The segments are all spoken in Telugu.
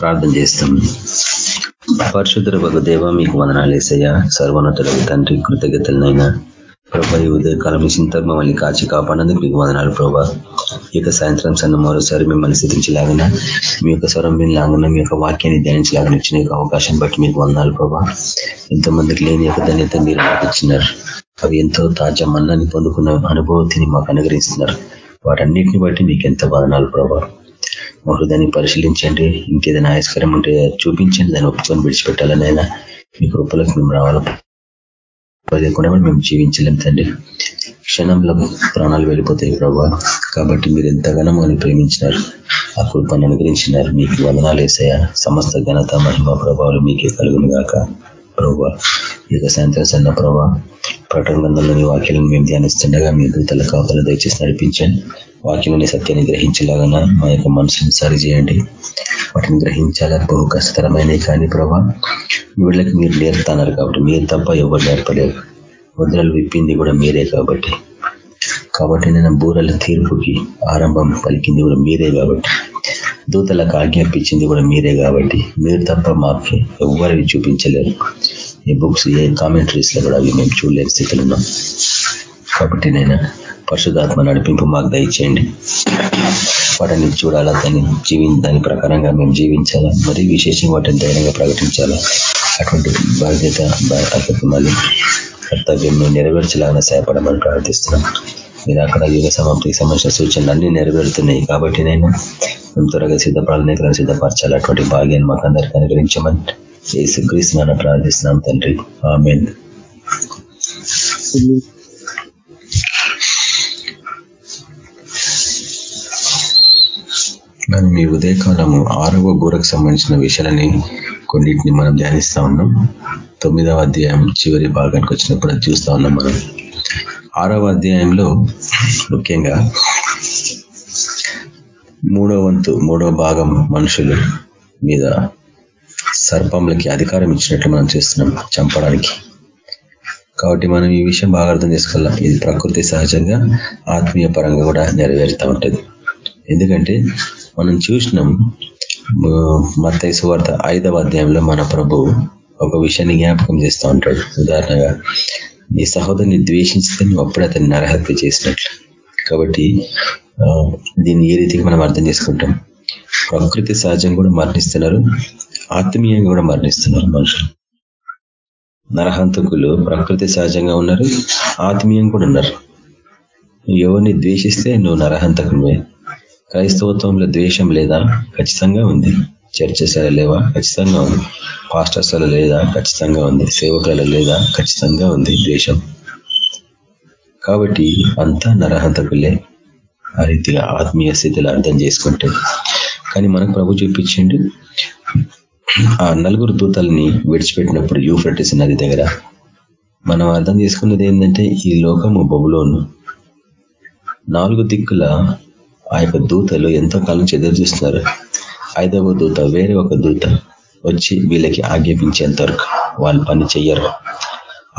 ప్రార్థన చేస్తాం. పరిశుద్ధుల ఒక దేవ మీకు వందనాలు వేసయ్యా సర్వోన్నతుల తండ్రి కృతజ్ఞతలనైనా ప్రభా ఈ ఉదయకాలం ఇచ్చిన మమ్మల్ని కాచి కాపాడినందుకు మీకు వందనాలు ప్రభా. ఈ యొక్క సాయంత్రం సన్న మరోసారి మిమ్మల్ని స్థితించలాగిన మీ యొక్క స్వరం వినలాగిన మీ యొక్క వాక్యాన్ని ధ్యానించలాగిన ఇచ్చిన అవకాశం బట్టి మీకు వందనాలు ప్రభా. ఎంతమందికి లేని యొక్క ధన్యత మీరు మాకు ఇచ్చినారు. అవి ఎంతో తాజా మన్నాన్ని పొందుకున్న అనుభూతిని మాకు అనుగ్రహిస్తున్నారు. వాటన్నిటిని బట్టి మీకు ఎంతో వదనాలు ప్రభావం మా హృదయాన్ని పరిశీలించండి. ఇంకేదైనా ఆయస్కరం ఉంటే చూపించండి. దాన్ని ఒప్పుకొని విడిచిపెట్టాలనైనా అయినా మీ కృపలకు మేము రావాలి? లేకుండా మేము జీవించలేం తండ్రి. క్షణంలో ప్రాణాలు వెళ్ళిపోతాయి ప్రభా. కాబట్టి మీరు ఎంతగానో మనం ప్రేమించినారు ఆ కృపను అనుగ్రహించినారు. మీకు వదనాలు వేసాయా సమస్త ఘనత మహిమ ప్రభావాలు మీకే కలుగును గాక. ప్రభా ఈ యొక్క సాయంత్రం సన్న ప్రభా ప్రకటన గ్రంథంలోని వాక్యాలను మేము ధ్యానిస్తుండగా మీ దూతల కావతలు దయచేసి నడిపించండి. వాక్యంలోని సత్యాన్ని గ్రహించలాగా మా యొక్క మనసుని సరిచేయండి వాటిని గ్రహించాలా బహు కష్టతరమైనవి కానీ ప్రభా వీళ్ళకి మీరు నేర్పుతున్నారు కాబట్టి మీరు తప్ప ఎవరు నేర్పలేరు. ముద్రలు విప్పింది కూడా మీరే కాబట్టి. కాబట్టి నేను బూరల తీర్పుకి ఆరంభం పలికింది కూడా మీరే కాబట్టి. దూతలకు ఆజ్ఞాపించింది కూడా మీరే కాబట్టి. మీరు తప్ప మాకు ఎవరివి చూపించలేరు. ఈ బుక్స్ ఏ కామెంటరీస్లో కూడా అవి మేము చూడలేని స్థితిలో ఉన్నాం. కాబట్టి నేను పరిశుధాత్మ నడిపింపు మాకు దయచేయండి. వాటిని చూడాలా దాన్ని జీవి దాని ప్రకారంగా మేము జీవించాలా మరి విశేషంగా వాటిని ధైర్యంగా ప్రకటించాలా? అటువంటి బాధ్యత మళ్ళీ కర్తవ్యం మేము నెరవేర్చలాగా సహాయపడమని ప్రార్థిస్తున్నాం. మీరు అక్కడ యుగ సమాప్తికి సంబంధించిన సూచనలు అన్ని నెరవేరుతున్నాయి కాబట్టి నేను మేము త్వరగా సిద్ధపడాలని సిద్ధపరచాలి. అటువంటి భాగ్యాన్ని మాకు అందరికీ అనుగ్రహించమని ఏసు ప్రార్థిస్తున్నాం తండ్రి. ఆమెన్. మనం ఈ ఉదయకాలము ఆరవ బూరకు సంబంధించిన విషయాలని కొన్నిటిని మనం ధ్యానిస్తా ఉన్నాం. తొమ్మిదవ అధ్యాయం చివరి భాగానికి వచ్చినప్పుడు చూస్తా ఉన్నాం మనం. ఆరవ అధ్యాయంలో ముఖ్యంగా మూడో వంతు మూడో భాగం మనుషులు మీద సర్పంలకి అధికారం ఇచ్చినట్లు మనం చేస్తున్నాం చంపడానికి. కాబట్టి మనం ఈ విషయం బాగా అర్థం చేసుకోవాలా? ఇది ప్రకృతి సహజంగా ఆత్మీయ పరంగా కూడా నెరవేరుతూ ఉంటుంది. ఎందుకంటే మనం చూసినాం మత్తైసు వార్త ఐదవ అధ్యాయంలో మన ప్రభు ఒక విషయాన్ని జ్ఞాపకం చేస్తూ ఉంటాడు. ఉదాహరణగా నీ సహోదరుని ద్వేషించితే నువ్వు అప్పుడు అతన్ని నరహత్య చేసినట్లు. కాబట్టి దీన్ని ఏ రీతికి మనం అర్థం చేసుకుంటాం? ప్రకృతి సహజం కూడా మరణిస్తున్నారు ఆత్మీయంగా కూడా మరణిస్తున్నారు మనుషులు. నరహంతకులు ప్రకృతి సహజంగా ఉన్నారు ఆత్మీయంగా కూడా ఉన్నారు. ఎవరిని ద్వేషిస్తే నువ్వు నరహంతకునివే? క్రైస్తవత్వంలో ద్వేషం లేదా ఖచ్చితంగా ఉంది. చర్చశాల లేవా? ఖచ్చితంగా ఉంది. పాస్టర్స్లో లేదా ఖచ్చితంగా ఉంది. సేవకులలో లేదా ఖచ్చితంగా ఉంది ద్వేషం. కాబట్టి అంతా నరహంతకులే ఆ రీతిగా ఆత్మీయ స్థితిలో అర్థం చేసుకుంటే. కానీ మనకు ప్రభు చూపించండి ఆ నలుగురు దూతల్ని విడిచిపెట్టినప్పుడు యూఫ్రటిస్ నది దగ్గర మనం అర్థం చేసుకున్నది ఏంటంటే ఈ లోకము బొబులోను. నాలుగు దిక్కుల ఆ యొక్క దూతలు ఎంతో కాలం చెదరు చూస్తున్నారు. ఐదవ దూత వేరే ఒక దూత వచ్చి వీళ్ళకి ఆజ్ఞాపించేంత వరకు వాళ్ళు పని చెయ్యరు.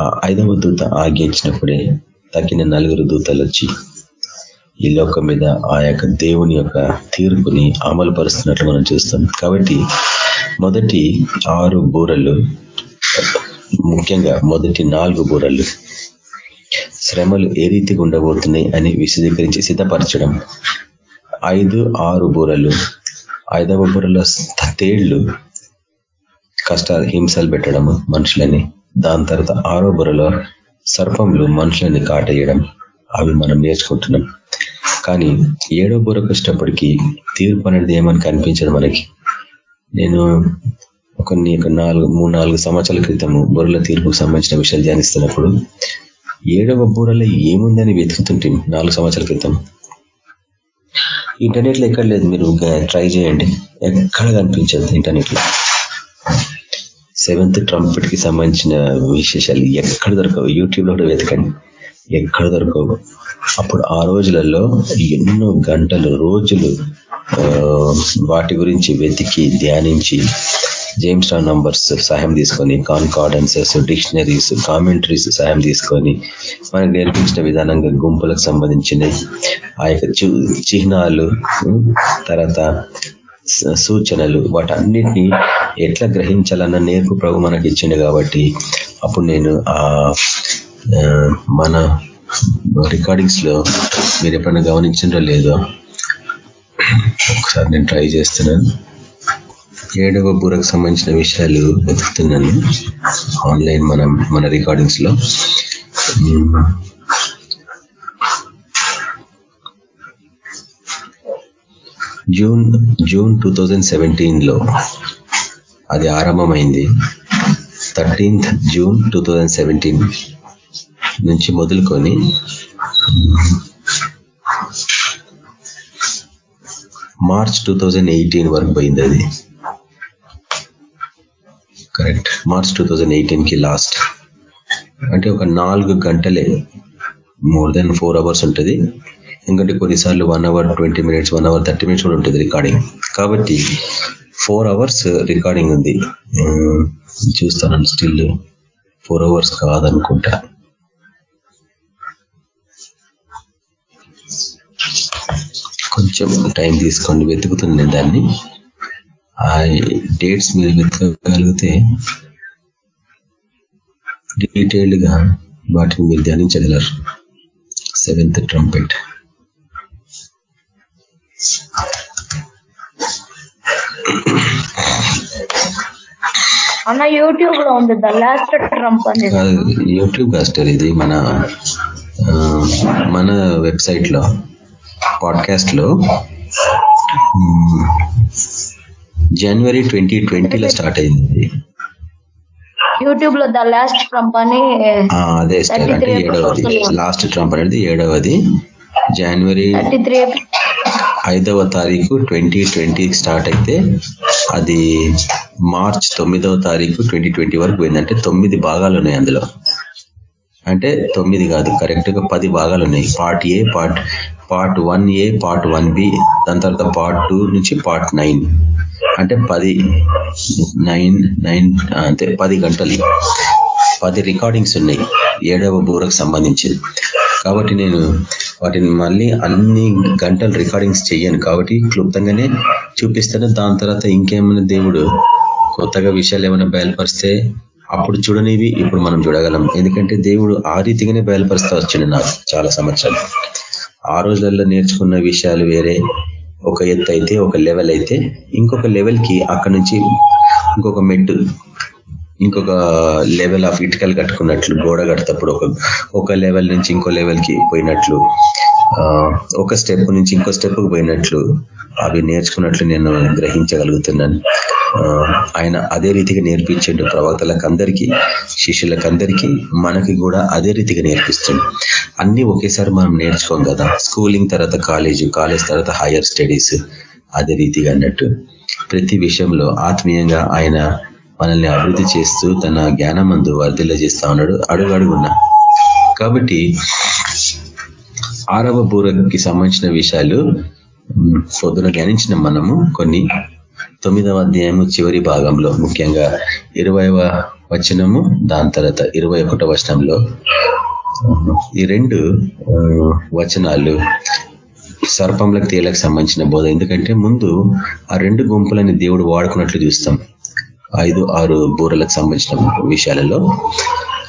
ఆ ఐదవ దూత ఆజ్ఞించినప్పుడే తగ్గిన నలుగురు దూతలు వచ్చి ఈ లోకం మీద ఆ యొక్క దేవుని యొక్క తీర్పుని అమలు పరుస్తున్నట్లు మనం చూస్తాం. కాబట్టి మొదటి ఆరు బూరలు ముఖ్యంగా మొదటి నాలుగు బూరలు శ్రమలు ఏ రీతిగా ఉండబోతున్నాయి అని విశదీకరించి సిద్ధపరచడం ఐదు ఆరు బూరలు. ఐదవ బూరలో తేళ్ళు. కష్టాలు హింసలు పెట్టడము మనుషులని. దాని తర్వాత ఆరో బుర్రలో సర్పంలు మనుషులని కాటేయడం. అవి మనం నేర్చుకుంటున్నాం. కానీ ఏడో బుర్రకు వచ్చినప్పటికీ తీర్పు అనేది ఏమని కనిపించదు మనకి. నేను కొన్ని నాలుగు మూడు నాలుగు సంవత్సరాల క్రితము బుర్రల తీర్పుకు సంబంధించిన విషయాలు ధ్యానిస్తున్నప్పుడు ఏడవ బూరలో ఏముందని వెతుకుతుంటే నాలుగు సంవత్సరాల క్రితం ఇంటర్నెట్లో ఎక్కడ లేదు మీరు ట్రై చేయండి. ఎక్కడ కనిపించదు ఇంటర్నెట్లో సెవెంత్ ట్రంపెట్కి సంబంధించిన విశేషాలు ఎక్కడ దొరకవు. యూట్యూబ్లో కూడా వెతకండి. ఎక్కడ దొరకవు. అప్పుడు ఆ రోజులలో ఎన్నో గంటలు రోజులు వాటి గురించి వెతికి ధ్యానించి జేమ్స్ టాన్ నంబర్స్ సహాయం తీసుకొని కాన్కార్డెన్సెస్ డిక్షనరీస్ కామెంటరీస్ సహాయం తీసుకొని మనకు నేర్పించిన విధానంగా గుంపులకు సంబంధించిన ఆ యొక్క చిహ్నాలు తర్వాత సూచనలు వాటన్నిటినీ ఎట్లా గ్రహించాలన్న నేర్పు ప్రభు మనకి ఇచ్చిండు కాబట్టి అప్పుడు నేను ఆ మన రికార్డింగ్స్లో మీరు ఎప్పుడైనా గమనించిందో లేదో ఒకసారి నేను ట్రై చేస్తున్నాను. ఏడవ బూరకు సంబంధించిన విషయాలు వెతుకుతున్నాను. ఆన్లైన్ మనం మన రికార్డింగ్స్లో. జూన్ జూన్ టూ లో అది ఆరంభమైంది. థర్టీన్త్ జూన్ టూ నుంచి మొదలుకొని మార్చ్ టూ వరకు పోయింది అది. కరెక్ట్. మార్చ్ టూ కి లాస్ట్ అంటే ఒక నాలుగు గంటలే మోర్ దెన్ ఫోర్ అవర్స్ ఉంటుంది. ఎందుకంటే కొన్నిసార్లు one hour twenty minutes one hour thirty minutes కూడా ఉంటుంది రికార్డింగ్ కాబట్టి ఫోర్ అవర్స్ రికార్డింగ్ ఉంది. చూస్తాను స్టిల్ ఫోర్ అవర్స్ కాదనుకుంటా. కొంచెం టైం తీసుకోండి వెతుకుతుంది నేను దాన్ని. ఆ డేట్స్ మీరు వెతకగలిగితే డీటెయిల్డ్గా వాటిని మీరు ధ్యానించగలరు. సెవెంత్ ట్రంపెట్ అన్న యూట్యూబ్లో ఉంది ద లాస్ట్ ట్రంప్ అని. యూట్యూబ్ కాస్టర్ ఇది మన మన వెబ్సైట్లో పాడ్కాస్ట్లో జనవరి ట్వంటీ ట్వంటీలో స్టార్ట్ అయింది. యూట్యూబ్లో ద లాస్ట్ ట్రంప్ అని అదే అంటే ఏడవది. లాస్ట్ ట్రంప్ అనేది ఏడవది. జనవరి ఐదవ తారీఖు ట్వంటీ ట్వంటీ స్టార్ట్ అయితే అది మార్చ్ తొమ్మిదవ తారీఖు ట్వంటీ ట్వంటీ వరకు పోయింది అంటే తొమ్మిది భాగాలు ఉన్నాయి అందులో. అంటే తొమ్మిది కాదు కరెక్ట్గా పది భాగాలు ఉన్నాయి. Part A part part one A part one B దాని తర్వాత పార్ట్ టూ నుంచి పార్ట్ నైన్ అంటే పది నైన్ నైన్ అంటే పది గంటలు. పది రికార్డింగ్స్ ఉన్నాయి ఏడవ బూరకు సంబంధించి. కాబట్టి నేను వాటిని మళ్ళీ అన్ని గంటలు రికార్డింగ్స్ చేయను కాబట్టి క్లుప్తంగానే చూపిస్తాను. దాని తర్వాత ఇంకేమైనా దేవుడు కొత్తగా విషయాలు ఏమైనా బయలుపరిస్తే అప్పుడు చూడనివి ఇప్పుడు మనం చూడగలం. ఎందుకంటే దేవుడు ఆ రీతిగానే బయలుపరుస్తూ వచ్చిండు నాకు చాలా సంవత్సరాలు. ఆ రోజులలో నేర్చుకున్న విషయాలు వేరే ఒక ఎత్తు అయితే ఒక లెవెల్ అయితే ఇంకొక లెవెల్కి అక్కడ నుంచి ఇంకొక మెట్టు ఇంకొక లెవెల్ ఆఫ్ ఇటుకలు కట్టుకున్నట్లు గోడ కడతప్పుడు ఒక ఒక లెవెల్ నుంచి ఇంకో లెవెల్కి పోయినట్లు. ఒక స్టెప్ నుంచి ఇంకో స్టెప్ పోయినట్లు అవి నేర్చుకున్నట్లు నేను గ్రహించగలుగుతున్నాను. ఆయన అదే రీతిగా నేర్పించండు ప్రవక్తలకు అందరికీ శిష్యులకు అందరికీ మనకి కూడా అదే రీతిగా నేర్పిస్తుండు. అన్ని ఒకేసారి మనం నేర్చుకోం కదా. స్కూలింగ్ తర్వాత కాలేజ్ కాలేజ్ తర్వాత హైయర్ స్టడీస్ అదే రీతిగా అన్నట్టు. ప్రతి విషయంలో ఆత్మీయంగా ఆయన మనల్ని అభివృద్ధి చేస్తూ తన జ్ఞానం మందు వర్ధిల్ల చేస్తా ఉన్నాడు. అడుగు అడుగున్నా. కాబట్టి ఆరవ బూరకి సంబంధించిన విషయాలు పొద్దున ధ్యానించిన మనము కొన్ని. తొమ్మిదవ అధ్యాయము చివరి భాగంలో ముఖ్యంగా ఇరవైవ వచనము దాని తర్వాత ఇరవై ఒకటో వచనంలో. ఈ రెండు వచనాలు సర్పంలకు తేలకు సంబంధించిన బోధ. ఎందుకంటే ముందు ఆ రెండు గుంపులని దేవుడు వాడుకున్నట్లు చూస్తాం. ఐదు ఆరు బూరలకు సంబంధించిన విషయాలలో.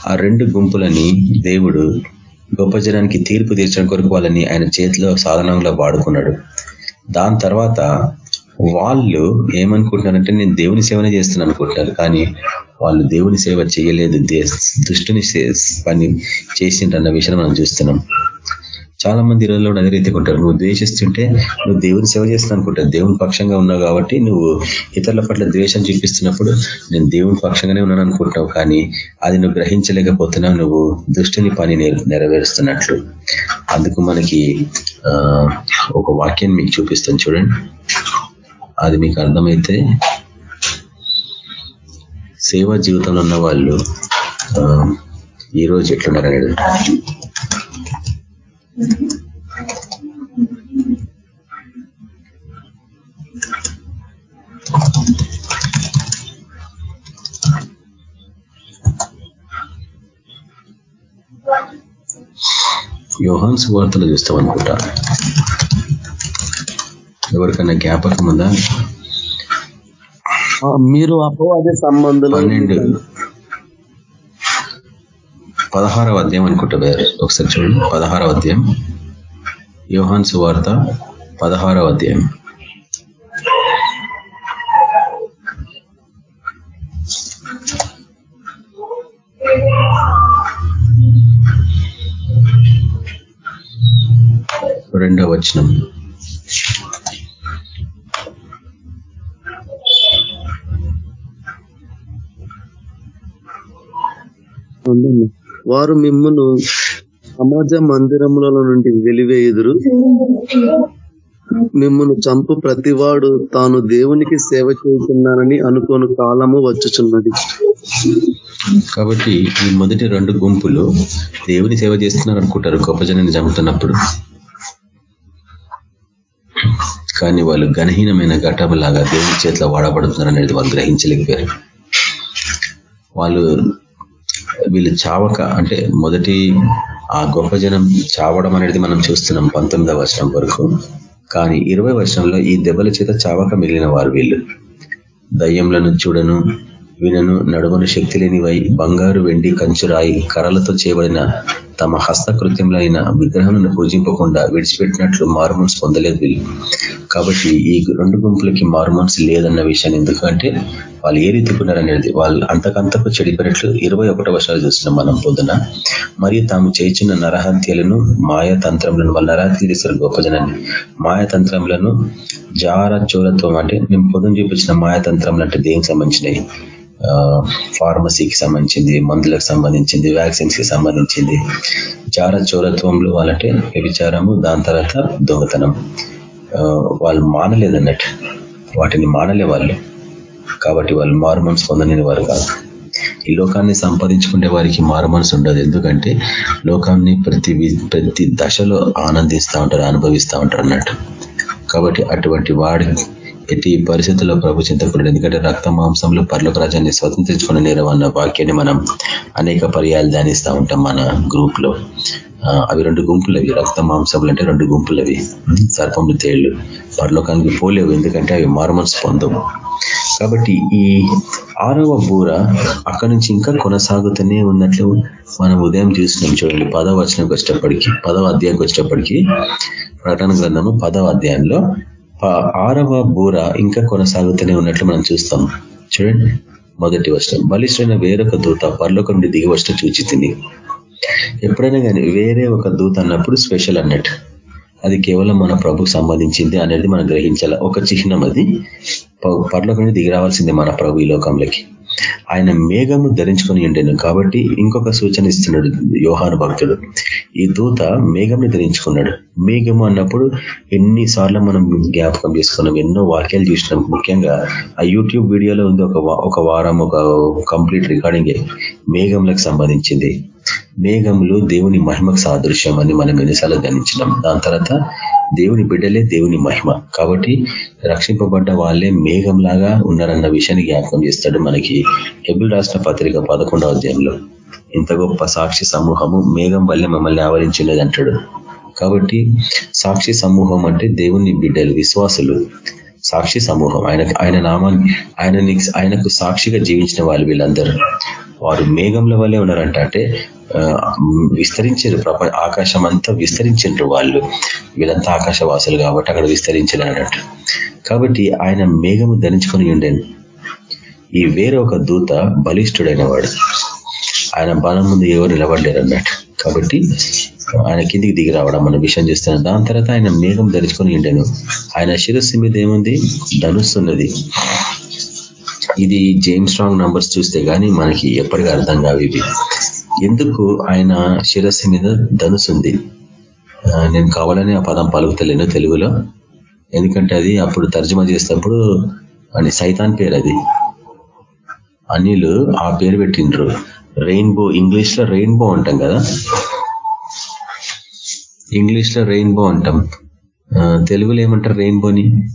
ఆ రెండు గుంపులని దేవుడు గొప్ప జనానికి తీర్పు తీర్చడం కొరకు వాళ్ళని ఆయన చేతిలో సాధనంలో వాడుకున్నాడు. దాని తర్వాత వాళ్ళు ఏమనుకుంటున్నారంటే నేను దేవుని సేవనే చేస్తున్నాను అనుకుంటున్నారు. కానీ వాళ్ళు దేవుని సేవ చేయలేదు. దుష్టుని పని చేసిండ్రన్న విషయం మనం చూస్తున్నాం. చాలా మంది రోజుల్లో అదే రీతిగా ఉంటారు నువ్వు ద్వేషిస్తుంటే నువ్వు దేవుని సేవ చేస్తున్నావు అనుకుంటావు దేవుని పక్షంగా ఉన్నావు కాబట్టి నువ్వు ఇతరుల పట్ల ద్వేషం చూపిస్తున్నప్పుడు నేను దేవుని పక్షంగానే ఉన్నాను అనుకుంటున్నావు కానీ అది నువ్వు గ్రహించలేకపోతున్నావు. నువ్వు దృష్టిని పని నెరవేరుస్తున్నట్లు. అందుకు మనకి ఒక వాక్యం మీకు చూపిస్తాను చూడండి. అది మీకు అర్థమైతే సేవా జీవితంలో ఉన్న వాళ్ళు ఈరోజు ఎట్లున్నారు అనేది యోహాన్స్ వార్తలు చూస్తాం అనుకుంటా ఎవరికైనా జ్ఞాపకం ఉందా? మీరు అపవాది సంబంధులు పన్నెండు. పదహారవ అధ్యాయం అనుకుంటా వేరు ఒకసారి చూడండి. పదహారవ అధ్యాయం. యోహాన్ సువార్త పదహారవ అధ్యాయం. రెండవ వచనం. ఉండండి. వారు మిమ్మును సమాజ మందిరములలో నుండి వెలివేయుదురు మిమ్మను చంపు ప్రతివాడు తాను దేవునికి సేవ చేస్తున్నానని అనుకోని కాలము వచ్చుచున్నది. కాబట్టి ఈ మొదటి రెండు గుంపులు దేవుని సేవ చేస్తున్నారు అనుకుంటారు గొప్ప జనాన్ని చంపుతున్నప్పుడు. కానీ వాళ్ళు గణహీనమైన ఘటములాగా దేవుని చేతిలో వాడబడుతున్నారు అనేది వాళ్ళు గ్రహించలేకపోయారు. వాళ్ళు వీళ్ళు చావక అంటే మొదటి ఆ గొప్ప జనం చావడం అనేది మనం చూస్తున్నాం పంతొమ్మిదవ వర్షం వరకు. కానీ ఇరవై వర్షంలో ఈ దెబ్బల చేత చావక మిగిలిన వారు వీళ్ళు. దయ్యంలను చూడను వినను నడుమను శక్తి లేనివై బంగారు వెండి కంచురాయి కర్రలతో చేయబడిన తమ హస్తకృత్యంలో అయిన పూజింపకుండా విడిచిపెట్టినట్లు మారుమన్స్ పొందలేదు వీళ్ళు. కాబట్టి ఈ రెండు గుంపులకి మారుమన్స్ లేదన్న విషయాన్ని ఎందుకంటే వాళ్ళు ఏ రీతికున్నారనేది వాళ్ళు అంతకంతకు చెడిపోయినట్లు ఇరవై ఒకటో వర్షాలు చూస్తున్నాం మనం పొద్దున మరియు తాము చేయించిన నరహత్యలను మాయాతంత్రములను వాళ్ళ నరహత్యలు చేస్తారు గొప్ప జనాన్ని. మాయాతంత్రములను జార చోరత్వం అంటే మేము పొద్దున చూపించిన మాయాతంత్రములు అంటే దేనికి సంబంధించినవి? ఫార్మసీకి సంబంధించింది మందులకు సంబంధించింది వ్యాక్సిన్స్కి సంబంధించింది. చార చోరత్వంలో వాళ్ళంటే వ్యభిచారము దాని తర్వాత దొంగతనం. వాళ్ళు మానలేదన్నట్టు. వాటిని మానలే వాళ్ళు. కాబట్టి వాళ్ళు మారుమనసు పొందలేని వారు కాదు. ఈ లోకాన్ని సంపాదించుకునే వారికి మారుమనసు ఉండదు. ఎందుకంటే లోకాన్ని ప్రతి ప్రతి దశలో ఆనందిస్తూ ఉంటారు అనుభవిస్తూ ఉంటారు అన్నట్టు. కాబట్టి అటువంటి వాడి ఎట్టి పరిస్థితుల్లో ప్రభు చింతకుడు ఎందుకంటే రక్త మాంసంలో పర్లోక రాజ్యాన్ని స్వతంత్రించుకుని నేరవన్న వాక్యాన్ని మనం అనేక పర్యాలు ధ్యానిస్తూ ఉంటాం మన గ్రూప్లో అవి రెండు గుంపులు అవి రక్త మాంసములు అంటే రెండు గుంపులు అవి సర్పములు తేళ్ళు. పరలోకానికి పోలేవు. ఎందుకంటే అవి మార్మల్స్ పొందవు. కాబట్టి ఈ ఆరవ బూర అక్కడి నుంచి ఇంకా కొనసాగుతూనే ఉన్నట్లు మనం ఉదయం చూసినాం చూడండి. పదవ వచనంకి వచ్చేటప్పటికి పదవ అధ్యాయంకి వచ్చేటప్పటికి ప్రకటన గ్రంథము పదవ అధ్యాయంలో ఆరవ బూర ఇంకా కొనసాగుతూనే ఉన్నట్లు మనం చూస్తాం. చూడండి మొదటి వర్షం బలిష్టమైన వేరొక దూత పర్లోకం నుండి దిగి వస్తూ చూచి తిని. ఎప్పుడైనా కానీ వేరే ఒక దూత అన్నప్పుడు స్పెషల్ అన్నట్టు. అది కేవలం మన ప్రభుకు సంబంధించింది అనేది మనం గ్రహించాల. ఒక చిహ్నం అది. పర్లోకం నుండి దిగి రావాల్సింది మన ప్రభు ఈ లోకంలోకి. ఆయన మేఘము ధరించుకొని ఉండేను. కాబట్టి ఇంకొక సూచన ఇస్తున్నాడు యోహాను భక్తుడు. ఈ దూత మేఘంని ధరించుకున్నాడు. మేఘము అన్నప్పుడు ఎన్నిసార్లు మనం జ్ఞాపకం చేసుకున్నాం ఎన్నో వాక్యాలు చూసినాం. ముఖ్యంగా ఆ యూట్యూబ్ వీడియోలో ఉంది ఒక ఒక వారం ఒక కంప్లీట్ రికార్డింగ్ మేఘంలకు సంబంధించింది. మేఘములు దేవుని మహిమకు సాదృశ్యం అని మనం ఎన్నిసార్లు ధ్యానించినాం. దాని తర్వాత దేవుని బిడ్డలే దేవుని మహిమ. కాబట్టి రక్షింపబడ్డ వాళ్ళే మేఘంలాగా ఉన్నారన్న విషయాన్ని జ్ఞాపకం చేస్తాడు మనకి ఎబుల్ రాష్ట్ర పత్రిక పదకొండవ అధ్యాయంలో. ఇంత గొప్ప సాక్షి సమూహము మేఘం వల్లే మమ్మల్ని ఆవరించినది అంటాడు. కాబట్టి సాక్షి సమూహం అంటే దేవుని బిడ్డలు విశ్వాసులు. సాక్షి సమూహం. ఆయన ఆయన నామాన్ని ఆయన ఆయనకు సాక్షిగా జీవించిన వాళ్ళు వీళ్ళందరూ. వారు మేఘంల వల్లే ఉన్నారంట అంటే విస్తరించారు. ప్రపంచ ఆకాశం అంతా విస్తరించారు వాళ్ళు. వీళ్ళంతా ఆకాశవాసులు కాబట్టి అక్కడ విస్తరించారు అన్నట్టు కాబట్టి ఆయన మేఘము ధరించుకొని ఉండేది ఈ వేరే ఒక దూత బలిష్ఠుడైన వాడు ఆయన బలం ముందు ఎవరు నిలబడలేరు అన్నట్టు కాబట్టి ఆయన కిందికి దిగి రావడం మన విషయం చేస్తున్నాం దాని తర్వాత ఆయన మేఘం ధరించుకొని ఉండేను ఆయన శిరస్సు మీద ఏముంది? ధనుస్తున్నది ఇది జేమ్స్ స్ట్రాంగ్ నంబర్స్ చూస్తే గానీ మనకి ఎప్పటికీ అర్థం కావు ఇవి. ఎందుకు ఆయన శిరస్సు మీద ధనుసుంది నేను కావాలని ఆ పదం పలుకుతలేను తెలుగులో. ఎందుకంటే అది అప్పుడు తర్జుమా చేసేటప్పుడు అని సైతాన్ పేరు అది. అనిలు ఆ పేరు పెట్టిండ్రు. రెయిన్బో ఇంగ్లీష్లో రెయిన్బో అంటాం కదా? ఇంగ్లీష్లో రెయిన్బో అంటాం. తెలుగులో ఏమంటారు రెయిన్బోని?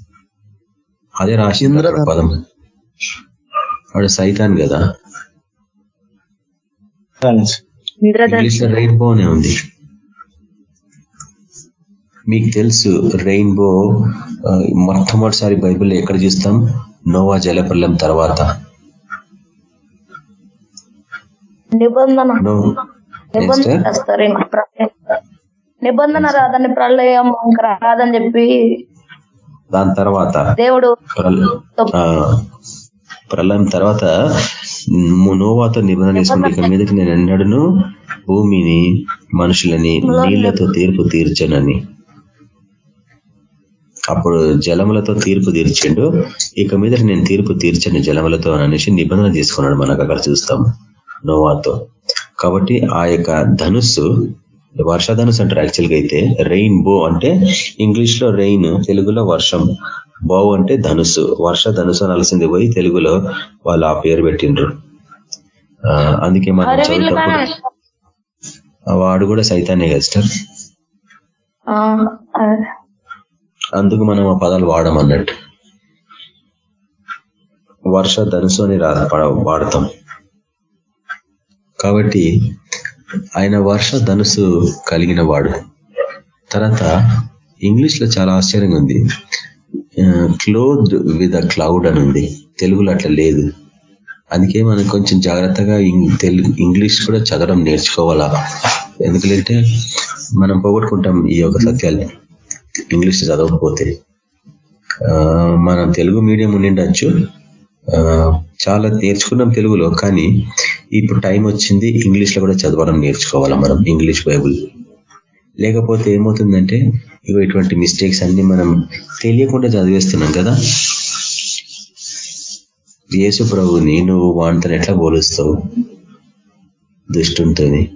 అదే రాసి పదం. వాడు సైతాన్ కదా? ఇంగ్లీష్లో రెయిన్బో అనే ఉంది. మీకు తెలుసు రెయిన్బో మొట్టమొదటిసారి బైబిల్లో ఎక్కడ చూస్తాం? నోవా జలప్రలయం తర్వాత. నిబంధన. నిబంధన రాదని ప్రళయం రాదని చెప్పి దాని తర్వాత దేవుడు ప్రళయం తర్వాత నోవాతో నిబంధన చేసుకుంటే ఇక మీదకి నేను ఎన్నడను భూమిని మనుషులని నీళ్ళతో తీర్పు తీర్చనని. అప్పుడు జలములతో తీర్పు తీర్చిండు. ఇక మీద నేను తీర్పు తీర్చని జలములతో అనేసి నిబంధన తీసుకున్నాడు మనకు అక్కడ చూస్తాం నోవాతో. కాబట్టి ఆ యొక్క ధనుస్సు వర్షధనుసు అంటారు యాక్చువల్గా అయితే రెయిన్ బో అంటే ఇంగ్లీష్లో రెయిన్ తెలుగులో వర్షం. బో అంటే ధనుస్సు వర్ష ధనుసు అనాల్సింది పోయి తెలుగులో వాళ్ళు ఆ పేరు పెట్టిండ్రు. అందుకే మనం చదువుతప్పుడు వాడు కూడా సైతానే కదా ఆ, అందుకు మనం ఆ పదాలు వాడమన్నట్టు వర్ష ధనుసు అని వాడతాం. కాబట్టి ఆయన వర్ష ధనుసు కలిగిన వాడు. తర్వాత ఇంగ్లీష్లో చాలా ఆశ్చర్యంగా ఉంది. క్లోత్ విత్ అ క్లౌడ్ అని ఉంది తెలుగులో అట్లా లేదు. అందుకే మనం కొంచెం జాగ్రత్తగా తెలుగు ఇంగ్లీష్ కూడా చదవడం నేర్చుకోవాలా? ఎందుకంటే మనం పోగొట్టుకుంటాం ఈ యొక్క సత్యాలు ఇంగ్లీష్ చదవకపోతే. ఆ, మనం తెలుగు మీడియం ఉండిండొచ్చు. ఆ, చాలా నేర్చుకున్నాం తెలుగులో కానీ ఇప్పుడు టైం వచ్చింది ఇంగ్లీష్లో కూడా చదవడం నేర్చుకోవాలా మనం? English Bible. లేకపోతే ఏమవుతుందంటే ఇగో ఇటువంటి మిస్టేక్స్ అన్ని మనం తెలియకుండా చదివేస్తున్నాం కదా. యేసు ప్రభుని నువ్వు వాటితో ఎట్లా పోలుస్తావు? దుష్టుంటుంది.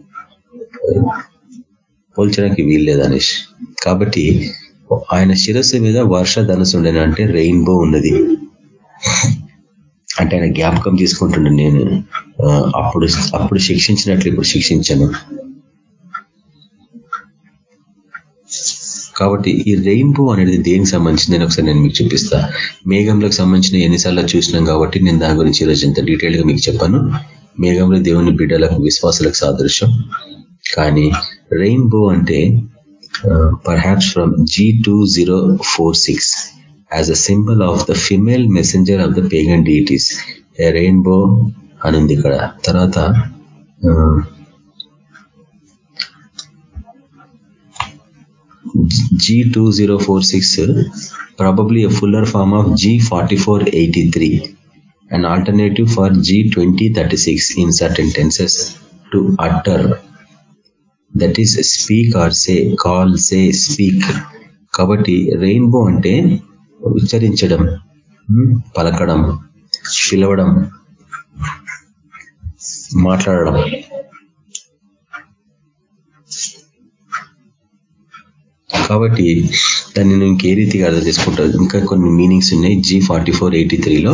పోల్చడానికి వీల్లేదు అనేష్. కాబట్టి ఆయన శిరస్సు మీద వర్ష ధనుసు అంటే రెయిన్బో ఉన్నది. అంటే ఆయన జ్ఞాపకం తీసుకుంటుండే నేను అప్పుడు అప్పుడు శిక్షించినట్లు ఇప్పుడు శిక్షించను. కాబట్టి ఈ రెయిన్బో అనేది దేనికి సంబంధించింది? నేను ఒకసారి నేను మీకు చూపిస్తా. మేఘంలకు సంబంధించిన ఎన్నిసార్లు చూసినాం కాబట్టి నేను దాని గురించి ఈరోజు డీటెయిల్గా మీకు చెప్పాను. మేఘంలో దేవుని బిడ్డలకు విశ్వాసాలకు సాదృశ్యం. కానీ రెయిన్బో అంటే perhaps from G two zero four six as a symbol of the female messenger of the pagan deities a rainbow అని ఉంది ఇక్కడ. తర్వాత G two zero four six probably fuller form of G forty four eighty three and alternative an alternative for G2036 in certain tenses to utter. That is speak or say call say speak కాబట్టి రెయిన్బో అంటే ఉచ్చరించడం పలకడం పిలవడం మాట్లాడడం. కాబట్టి దాన్ని నేను ఇంకే రీతిగా అర్థం చేసుకుంటాను ఇంకా కొన్ని మీనింగ్స్ ఉన్నాయి. జీ ఫార్టీ ఫోర్ ఎయిటీ త్రీలో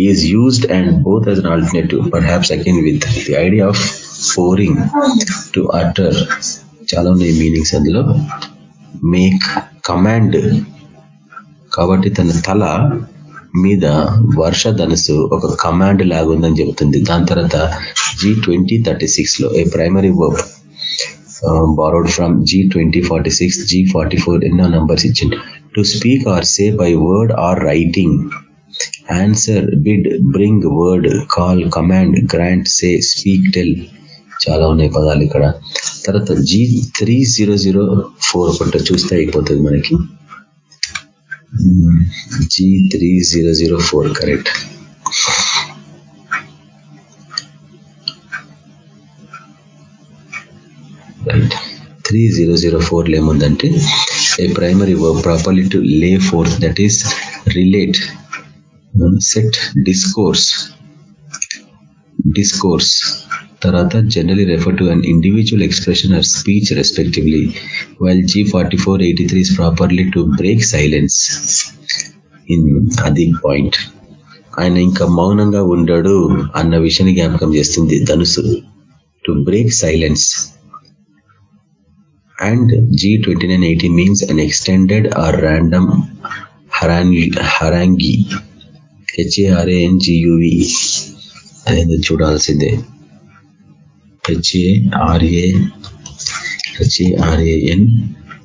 is used and both as an alternative alternative perhaps again with the idea of pouring to utter చాలా ఉన్నాయి మీనింగ్స్ అందులో. మేక్ కమాండ్ కాబట్టి తన తల మీద వర్ష ధనుసు ఒక కమాండ్ లాగా ఉందని చెబుతుంది. దాని తర్వాత జీ ట్వంటీ థర్టీ సిక్స్లో a primary verb borrowed from G twenty forty six forty four ఎన్నో నంబర్స్ ఇచ్చింది to speak or say by word or writing answer bid bring word call command grant say speak tell చాలా ఉన్నాయి పదాలు ఇక్కడ. తర్వాత G three zero zero four ఒకటి చూస్తే అయిపోతుంది మనకి. G three zero zero four correct three zero zero ఫోర్లో ఏముందంటే a primary verb properly to lay forth that is relate set discourse discourse తర్వాత generally refer to an individual expression or speech respectively while G forty four eighty three is properly to break silence in అది పాయింట్ ఆయన ఇంకా మౌనంగా ఉండడు అన్న విషయాన్ని జ్ఞాపకం చేస్తుంది. ధనుసు. To break silence and G2980 means an extended or random harangue, harangue. హెచ్ఏఆర్ఏఎన్జియువి అనేది చూడాల్సిందే H A R A H A R A N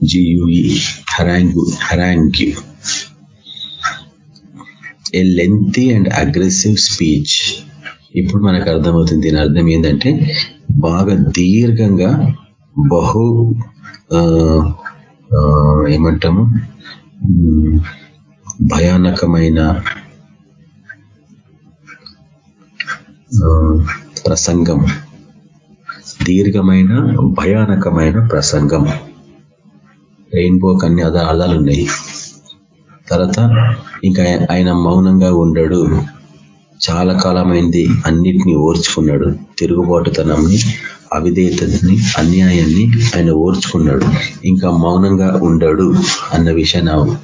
G U E harangue harangue a lengthy and aggressive speech ఇప్పుడు మనకు అర్థమవుతుంది దీని అర్థం ఏంటంటే బాగా దీర్ఘంగా బహు ఏమంటాము? భయానకమైన ఆ, ప్రసంగం. దీర్ఘమైన భయానకమైన ప్రసంగం. రెయిన్బోకి అన్ని అద అర్థాలు ఉన్నాయి తర్వాత ఇంకా ఆయన మౌనంగా ఉండడు. చాలా కాలమైంది అన్నిటినీ ఓర్చుకున్నాడు. తిరుగుబాటుతనంని అవిధేయతని అన్యాయాన్ని ఆయన ఓర్చుకున్నాడు. ఇంకా మౌనంగా ఉండడు అన్న విషయాన్ని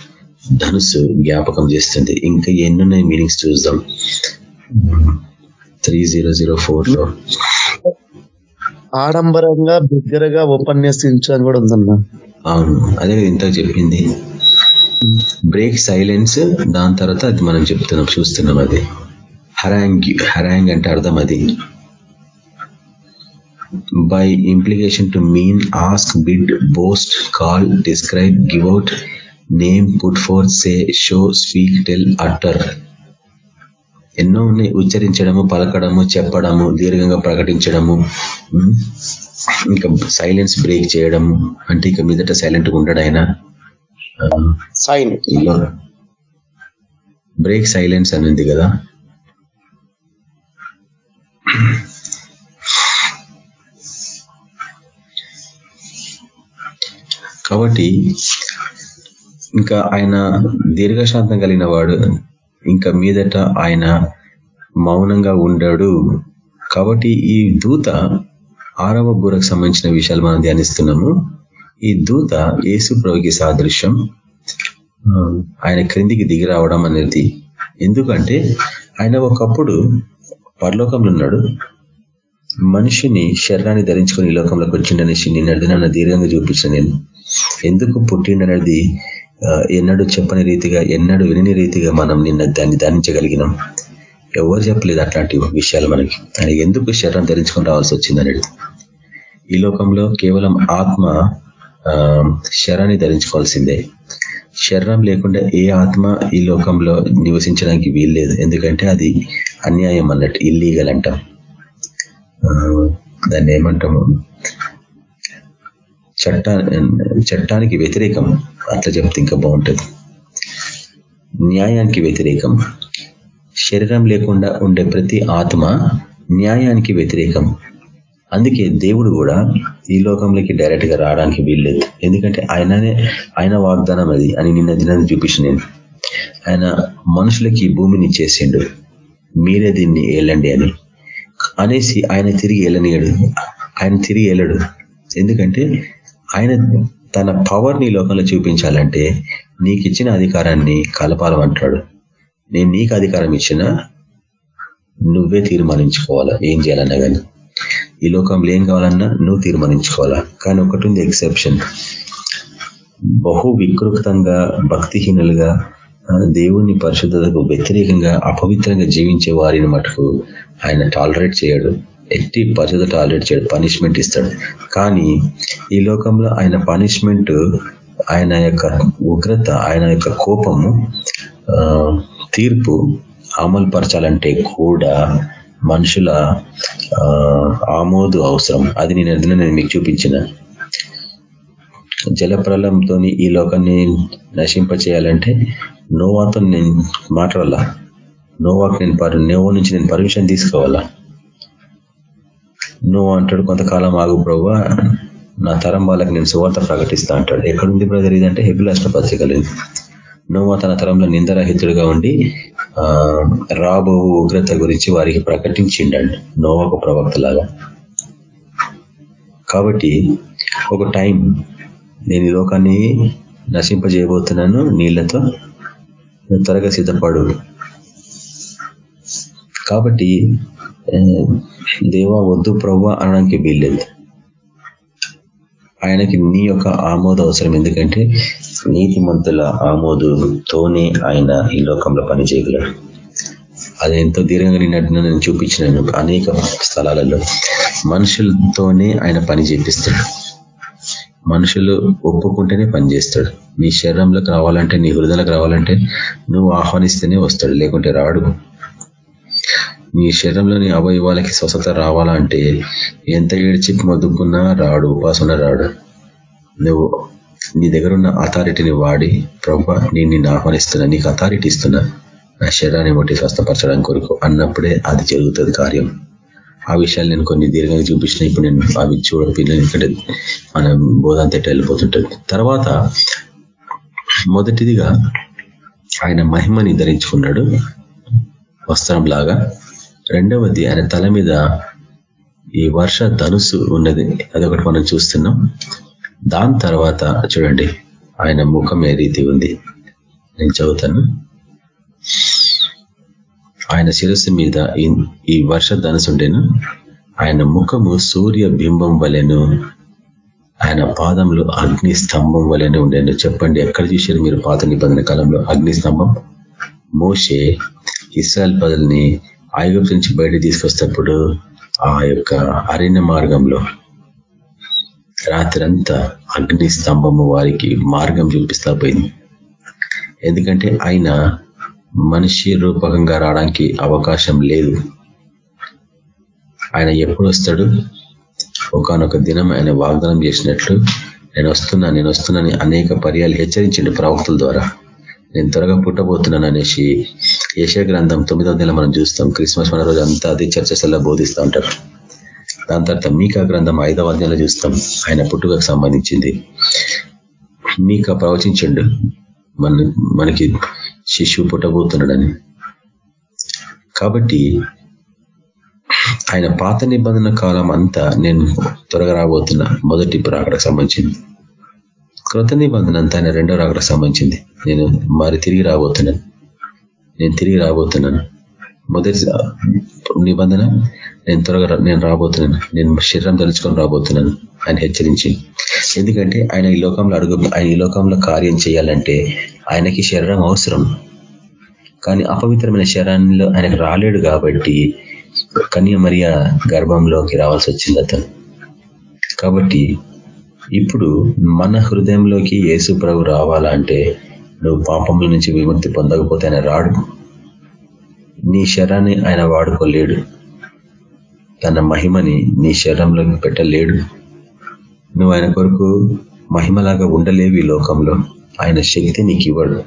ధనుసు జ్ఞాపకం చేస్తుంది. ఇంకా ఎన్నున్నాయి మీనింగ్స్ చూద్దాం. త్రీ జీరో జీరో ఫోర్లో. ఆడంబరంగా బిగ్గరగా ఉపన్యసించు కూడా ఉందన్నా. అవును. అదే ఇంత చెప్పింది. బ్రేక్ సైలెన్స్ దాని తర్వాత అది మనం చెప్తున్నాం చూస్తున్నాం అది. హరాంగ్ హరాంగ్ అంటే అర్థం అది. By implication to mean ask bid boast call describe give out name put forth say show speak tell utter ఎన్నో ఉన్నాయి. ఉచ్చరించడము పలకడము చెప్పడము దీర్ఘంగా ప్రకటించడము ఇంకా సైలెన్స్ బ్రేక్ చేయడము అంటే ఇక మీదట సైలెంట్గా ఉండడు ఆయన. సైన్ బ్రేక్ సైలెన్స్ అని ఉంది కదా. కాబట్టి ఇంకా ఆయన దీర్ఘశాంతం కలిగిన వాడు. ఇంకా మీదట ఆయన మౌనంగా ఉండడు. కాబట్టి ఈ దూత ఆరవ బూరకు సంబంధించిన విషయాలు మనం ధ్యానిస్తున్నాము. ఈ దూత యేసు ప్రభుకి సాదృశ్యం. ఆయన క్రిందికి దిగి రావడం అనేది. ఎందుకంటే ఆయన ఒకప్పుడు పరలోకంలో ఉన్నాడు. మనిషిని శరీరాన్ని ధరించుకొని ఈ లోకంలోకి వచ్చిండనేసి నిన్న నన్ను దీర్ఘంగా చూపించిన నేను. ఎందుకు పుట్టిండనేది ఎన్నడూ చెప్పని రీతిగా ఎన్నడూ వినని రీతిగా మనం నిన్న దాన్ని ధ్యానించగలిగినాం. ఎవరు చెప్పలేదు అట్లాంటి విషయాలు మనకి. ఆయన ఎందుకు శరీరం ధరించుకొని రావాల్సి వచ్చింది అనేది ఈ లోకంలో కేవలం ఆత్మ ఆ, శరాన్ని ధరించుకోవాల్సిందే. శరీరం లేకుండా ఏ ఆత్మ ఈ లోకంలో నివసించడానికి వీల్లేదు. ఎందుకంటే అది అన్యాయం అన్నట్టు ఇల్లీగల్ అంటాం. ఆ, దాన్ని ఏమంటాము? చట్ట చట్టానికి వ్యతిరేకం. అట్లా చెప్తే ఇంకా బాగుంటుంది. న్యాయానికి వ్యతిరేకం. శరీరం లేకుండా ఉండే ప్రతి ఆత్మ న్యాయానికి వ్యతిరేకం. అందుకే దేవుడు కూడా ఈ లోకంలోకి డైరెక్ట్గా రావడానికి వీల్లేదు. ఎందుకంటే ఆయననే ఆయన వాగ్దానం అది అని నిన్న దినాన్ని చూపించిన నేను. ఆయన మనుషులకి భూమిని ఇచ్చేసిండు మీరే దీన్ని ఏలండి అని. అనేసి ఆయన తిరిగి ఏలనీయడు. ఆయన తిరిగి ఏలడు. ఎందుకంటే ఆయన తన పవర్ని లోకంలో చూపించాలంటే నీకు ఇచ్చిన అధికారాన్ని కలపాలమంటాడు నేను నీకు అధికారం ఇచ్చినా నువ్వే తీర్మానించుకోవాలా ఏం చేయాలన్నా కానీ ఈ లోకంలో ఏం కావాలన్నా నువ్వు తీర్మానించుకోవాలా. కానీ ఒకటి ఉంది ఎక్సెప్షన్ బహు వికృతంగా భక్తిహీనులుగా దేవుని పరిశుద్ధతకు వ్యతిరేకంగా అపవిత్రంగా జీవించే వారిని మటుకు ఆయన టాలరేట్ చేయడు. ఎట్టి పరిశుద్ధ టాలరేట్ చేయడు. పనిష్మెంట్ ఇస్తాడు. కానీ ఈ లోకంలో ఆయన పనిష్మెంట్ ఆయన యొక్క ఉగ్రత ఆయన యొక్క కోపము ఆ, తీర్పు అమలు పరచాలంటే కూడా మనుషుల ఆ, ఆమోదు అవసరం. అది నేను అర్థం నేను మీకు చూపించిన. జలప్రలంతో ఈ లోకాన్ని నశింప చేయాలంటే నోవాతో నేను మాట్లాడాలా? నోవాకు నేను పర్ నోవో నుంచి నేను పర్మిషన్ తీసుకోవాలా? నువ్వు అంటాడు కొంతకాలం ఆగు ప్రభు నా తరం వాళ్ళకి నేను సువార్త ప్రకటిస్తా అంటాడు. ఎక్కడుంది బ్రదర్ ఇదంటే హెబిల్ రాష్ట్ర పత్రికలు నోవా తన తరంలో నిందరహితుడుగా ఉండి రాబో ఉగ్రత గురించి వారికి ప్రకటించిండండి నోవాకు ప్రవక్తలాగా. కాబట్టి ఒక టైం నేను ఈ లోకాన్ని నశింపజేయబోతున్నాను నీళ్ళతో త్వరగా సిద్ధపడు. కాబట్టి దేవా వద్దు ప్రవ్వ అనడానికి వీల్లేదు. ఆయనకి నీ యొక్క ఆమోద అవసరం. ఎందుకంటే నీతిమంతుల ఆమోదుతోనే ఆయన ఈ లోకంలో పని చేయగలడు అది ఎంతో దీర్ఘంగా నిన్నట్టు నేను చూపించినాను అనేక స్థలాలలో. మనుషులతోనే ఆయన పని చేపిస్తాడు. మనుషులు ఒప్పుకుంటేనే పనిచేస్తాడు నీ శరీరంలోకి రావాలంటే నీ హృదయలకు రావాలంటే నువ్వు ఆహ్వానిస్తేనే వస్తాడు. లేకుంటే రాడు. నీ శరీరంలోని అవయవాలకి స్వస్థత రావాలంటే ఎంత ఏడ్చి మొద్దుకున్నా రాడు ఉపాసన రాడు. నువ్వు నీ దగ్గర ఉన్న అథారిటీని వాడి ప్రభు నేను నిన్ను ఆహ్వానిస్తున్నా నీకు అథారిటీ ఇస్తున్నా. నా శరీరాన్ని బట్టి స్వస్థపరచడానికి కొరకు అన్నప్పుడే అది జరుగుతుంది కార్యం. ఆ విషయాలు నేను కొన్ని దీర్ఘంగా చూపించిన ఇప్పుడు నేను అవి చూడపిల్లని ఇక్కడ మన బోధంతా వెళ్ళిపోతుంటుంది. తర్వాత మొదటిదిగా ఆయన మహిమని ధరించుకున్నాడు. వస్త్రం లాగా రెండవది ఆయన తల మీద ఈ వర్ష ధనుసు ఉన్నది. అదొకటి మనం చూస్తున్నాం. దాని తర్వాత చూడండి ఆయన ముఖం ఏ రీతి ఉంది? నేను చదువుతాను. ఆయన శిరస్సు మీద ఈ వర్ష ధనుసు ఉండేను. ఆయన ముఖము సూర్య బింబం వలెను ఆయన పాదంలో అగ్ని స్తంభం వలెనే ఉండేను. చెప్పండి ఎక్కడ చూశారు మీరు పాత నిబంధన కాలంలో అగ్ని స్తంభం? మోషే ఇస్రాయల్ పదల్ని ఐగుప్తు నుంచి బయట తీసుకొస్తప్పుడు ఆ యొక్క అరణ్య మార్గంలో రాత్రంతా అగ్ని స్తంభము వారికి మార్గం చూపిస్తా పోయింది. ఎందుకంటే ఆయన మనిషి రూపకంగా రావడానికి అవకాశం లేదు. ఆయన ఎప్పుడు వస్తాడు? ఒకనొక దినం ఆయన వాగ్దానం చేసినట్లు నేను వస్తున్నా నేను వస్తున్నాని అనేక పర్యాలు హెచ్చరించిండు ప్రవక్తల ద్వారా. నేను త్వరగా పుట్టబోతున్నాను అనేసి యశ గ్రంథం తొమ్మిదో నెల మనం చూస్తాం క్రిస్మస్ మన రోజు అంతా అది చర్చస్లో బోధిస్తూ ఉంటారు. దాని తర్వాత మీకా గ్రంథం ఐదవ అధ్యాయంలో చూస్తాం ఆయన పుట్టుకకు సంబంధించింది. మీక ప్రవచించండు మన మనకి శిశువు పుట్టబోతున్నాడని. కాబట్టి ఆయన పాత నిబంధన కాలం అంతా నేను త్వరగా రాబోతున్నా మొదటి రాకడకు సంబంధించింది. కృత నిబంధన అంతా ఆయన రెండో రాకడకు సంబంధించింది. నేను మరి తిరిగి రాబోతున్నాను. నేను తిరిగి రాబోతున్నాను. మొదటి నిబంధన నేను త్వరగా నేను రాబోతున్నాను. నేను శరీరం తలుచుకొని రాబోతున్నాను. ఆయన హెచ్చరించి. ఎందుకంటే ఆయన ఈ లోకంలో అడుగు ఆయన ఈ లోకంలో కార్యం చేయాలంటే ఆయనకి శరీరం అవసరం. కానీ అపవిత్రమైన శరీరంలో ఆయనకు రాలేడు కాబట్టి కన్యమరియ గర్భంలోకి రావాల్సి వచ్చింది అతను. కాబట్టి ఇప్పుడు మన హృదయంలోకి యేసు ప్రభు రావాలంటే నువ్వు పాపముల నుంచి విముక్తి పొందకపోతే ఆయన రాడు. నీ శరాన్ని ఆయన వాడుకోలేడు. తన మహిమని నీ శరీరంలోకి పెట్టలేడు. నువ్వు ఆయన కొరకు మహిమలాగా ఉండలేవు ఈ లోకంలో. ఆయన శక్తి నీకు ఇవ్వడు.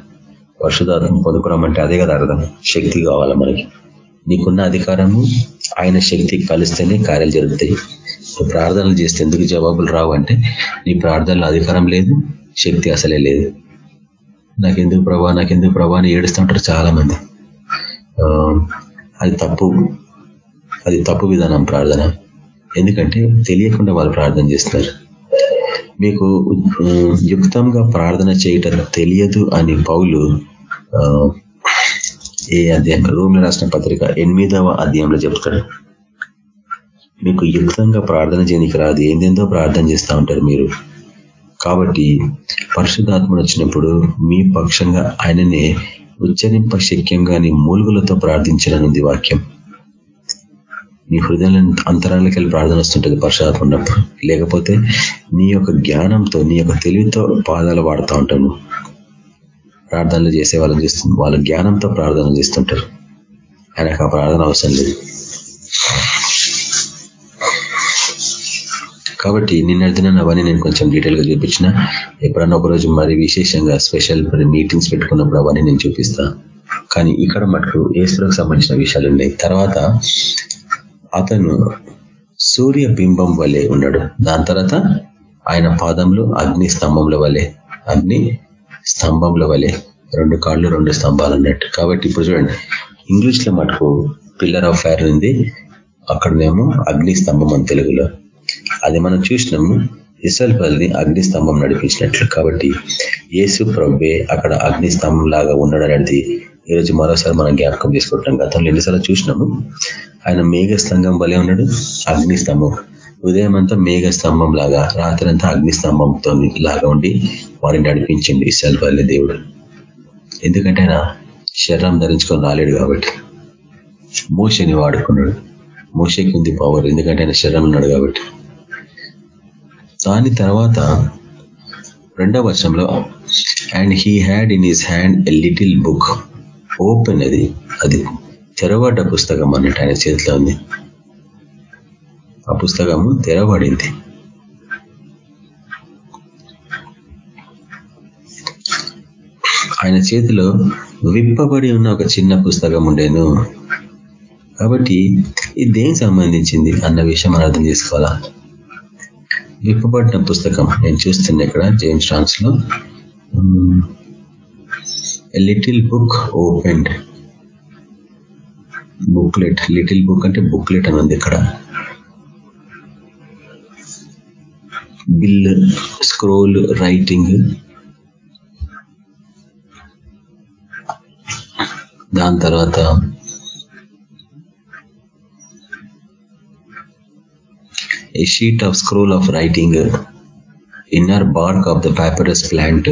పరిశుధాత్మ పొందుకోవడం అంటే అదే కదా అర్థం. శక్తి కావాలా మనకి? నీకున్న అధికారము ఆయన శక్తి కలిస్తేనే కార్యాలు జరుగుతాయి. నువ్వు ప్రార్థనలు చేస్తే ఎందుకు జవాబులు రావు అంటే నీ ప్రార్థనలో అధికారం లేదు శక్తి అసలే లేదు. నాకెందుకు ప్రభా నాకెందుకు ప్రభా అని ఏడుస్తూ ఉంటారు చాలా మంది అది తప్పు. అది తప్పు విధానం ప్రార్థన. ఎందుకంటే తెలియకుండా వాళ్ళు ప్రార్థన చేస్తున్నారు. మీకు యుక్తంగా ప్రార్థన చేయటం తెలియదు అని పౌలు ఏ అధ్యాయం రూమ్లో రాసిన పత్రిక ఎనిమిదవ అధ్యాయంలో చెప్తాడు మీకు యుక్తంగా ప్రార్థన చేయనికి రాదు. ఏందేందో ప్రార్థన చేస్తూ ఉంటారు మీరు. కాబట్టి పరిశుధాత్మ వచ్చినప్పుడు మీ పక్షంగా ఆయననే ఉచ్చరింప శక్యం నీ మూలుగులతో ప్రార్థించాలనుంది వాక్యం. నీ హృదయం అంతరాలకి వెళ్ళి ప్రార్థన వస్తుంటుంది పరిశుధాత్మ ఉన్నప్పుడు. లేకపోతే నీ యొక్క జ్ఞానంతో నీ యొక్క తెలివితో పాదాలు వాడుతూ ఉంటాను ప్రార్థనలు చేసే వాళ్ళని చేస్తుంది వాళ్ళ జ్ఞానంతో ప్రార్థన చేస్తుంటారు. ఆయనకు ఆ ప్రార్థన అవసరం లేదు. కాబట్టి నిన్న దిన అవన్నీ నేను కొంచెం డీటెయిల్గా చూపించిన. ఎప్పుడన్నా ఒకరోజు మరి విశేషంగా స్పెషల్ మీటింగ్స్ పెట్టుకున్నప్పుడు అవన్నీ నేను చూపిస్తా. కానీ ఇక్కడ మటుకు ఏసులకు సంబంధించిన విషయాలు ఉన్నాయి. తర్వాత అతను సూర్య బింబం వలె ఉన్నాడు. దాని తర్వాత ఆయన పాదంలో అగ్ని స్తంభంలో వలె అగ్ని స్తంభంలో వలె రెండు కాళ్ళు రెండు స్తంభాలు అన్నట్టు కాబట్టి ఇప్పుడు చూడండి ఇంగ్లీష్లో మటుకు పిల్లర్ ఆఫ్ ఫైర్ ఉంది. అక్కడనేమో అగ్ని స్తంభం అని తెలుగులో. అది మనం చూసినాము. ఇసల్ అగ్నిస్తంభం అగ్ని స్తంభం నడిపించినట్లు. కాబట్టి యేసు ప్రభే అక్కడ అగ్ని స్తంభం లాగా ఉండడం అనేది ఈరోజు మరోసారి మనం జ్ఞాపకం చేసుకుంటాం గతంలో ఎన్నిసార్లు చూసినాము. ఆయన మేఘస్తంభం వలె ఉన్నాడు. అగ్నిస్తంభం. ఉదయం అంతా మేఘ స్తంభం లాగా రాత్రి అంతా అగ్నిస్తంభంతో లాగా ఉండి వారిని నడిపించింది ఇసల్పల్లి దేవుడు. ఎందుకంటే ఆయన శరీరం ధరించుకొని రాలేడు కాబట్టి. మూషని వాడుకున్నాడు. మూషకి ఉంది పవర్ ఎందుకంటే ఆయన శరీరం ఉన్నాడు కాబట్టి. దాని తర్వాత రెండవ వర్షంలో and he had in his hand a little book open అది. అది తెరవడ్డ పుస్తకం అన్నట్టు ఆయన చేతిలో ఉంది. ఆ పుస్తకము తెరవడింది ఆయన చేతిలో విప్పబడి ఉన్న ఒక చిన్న పుస్తకం ఉండేను. కాబట్టి ఇది దేనికి సంబంధించింది అన్న విషయం మనం అర్థం చేసుకోవాలా? విప్పబడిన పుస్తకం నేను చూస్తున్నా ఇక్కడ James ట్రాన్స్లో little book opened booklet little book అంటే బుక్లెట్ అని ఉంది ఇక్కడ. బిల్ స్క్రోల్ రైటింగ్ దాని తర్వాత a sheet of scroll of writing inner bark of the papyrus plant.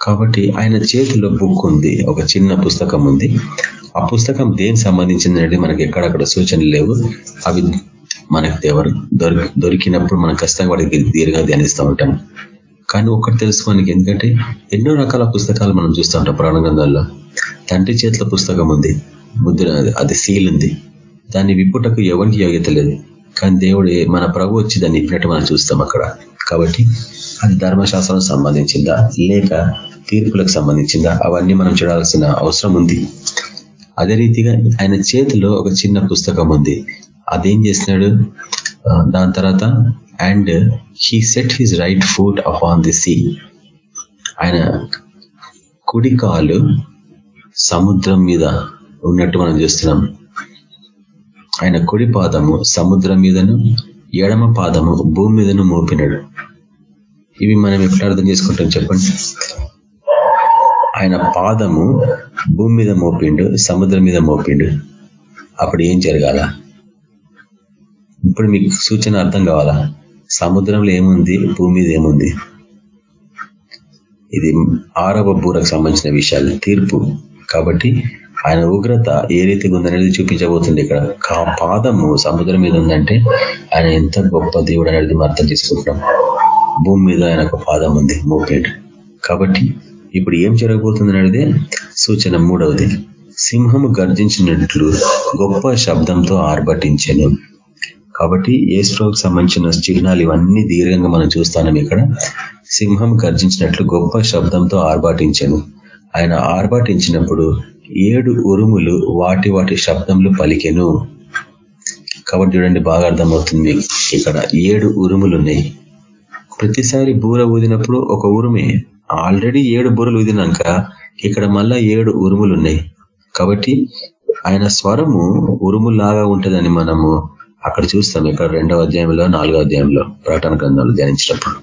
కాబట్టి ఆయన చేతిలో బుక్ ఉంది ఒక చిన్న పుస్తకం ఉంది. ఆ పుస్తకం దేనికి సంబంధించిందంటే మనకి ఎక్కడక్కడ సూచనలు లేవు. అవి మనకి ఎవరు దొరికినప్పుడు మనం ఖచ్చితంగా వాడికి దీర్ఘంగా ధ్యానిస్తూ ఉంటాం. కానీ ఒక్కటి తెలుసు ఎందుకంటే ఎన్నో రకాల పుస్తకాలు మనం చూస్తూ ఉంటాం ప్రాణగంధాల్లో తండ్రి చేతుల పుస్తకం ఉంది ముద్ర అది సీల్ ఉంది. దాన్ని విప్పుటకు ఎవరికి యోగ్యత లేదు. కానీ దేవుడు మన ప్రభు వచ్చి దాన్ని ఇప్పినట్టు మనం చూస్తాం అక్కడ. కాబట్టి అది ధర్మశాస్త్రం సంబంధించిందా లేక తీర్పులకు సంబంధించిందా అవన్నీ మనం చూడాల్సిన అవసరం ఉంది. అదే రీతిగా ఆయన చేతిలో ఒక చిన్న పుస్తకం ఉంది. అదేం చేస్తున్నాడు? దాని తర్వాత and he set his right foot upon the sea. ఆయన కుడి కాలు సముద్రం మీద ఉన్నట్టు మనం చూస్తున్నాం. ఆయన కుడి పాదము సముద్రం మీదను ఎడమ పాదము భూమి మీదను మోపినాడు. ఇవి మనం ఎప్పుడు అర్థం చేసుకుంటాం చెప్పండి? ఆయన పాదము భూమి మీద మోపిండు సముద్రం మీద మోపిండు. అప్పుడు ఏం జరగాల? ఇప్పుడు మీకు సూచన అర్థం కావాలా? సముద్రంలో ఏముంది? భూమి మీద ఏముంది? ఇది ఆరవ బూరకు సంబంధించిన విషయాలు. తీర్పు. కాబట్టి ఆయన ఉగ్రత ఏ రీతిగా ఉందనేది చూపించబోతుంది ఇక్కడ. పాదము సముద్రం మీద ఉందంటే ఆయన ఎంత గొప్ప దేవుడు అనేది మనం అర్థం చేసుకుంటున్నాం. భూమి మీద ఆయన ఒక పాదం ఉంది మోపేట్ కాబట్టి ఇప్పుడు ఏం జరగబోతుంది అనేది సూచన మూడవది. సింహము గర్జించినట్లు గొప్ప శబ్దంతో ఆర్భటించను. కాబట్టి ఏ స్ట్రోక్ సంబంధించిన చిహ్నాలు ఇవన్నీ దీర్ఘంగా మనం చూస్తాం ఇక్కడ సింహం గర్జించినట్లు గొప్ప శబ్దంతో ఆర్భాటించను. ఆయన ఆర్భాటించినప్పుడు ఏడు ఉరుములు వాటి వాటి శబ్దములు పలికెను. కాబట్టి చూడండి బాగా అర్థమవుతుంది మీకు ఇక్కడ ఏడు ఉరుములు ఉన్నాయి ప్రతిసారి బూర ఊదినప్పుడు ఒక ఉరుమే. ఆల్రెడీ ఏడు బూరలు ఊదినాక ఇక్కడ మళ్ళా ఏడు ఉరుములు ఉన్నాయి కాబట్టి ఆయన స్వరము ఉరుములాగా ఉంటుందని మనము అక్కడ చూస్తాం ఇక్కడ రెండవ అధ్యాయంలో నాలుగో అధ్యాయంలో ప్రకటన గ్రంథాలు ధ్యానించినప్పుడు.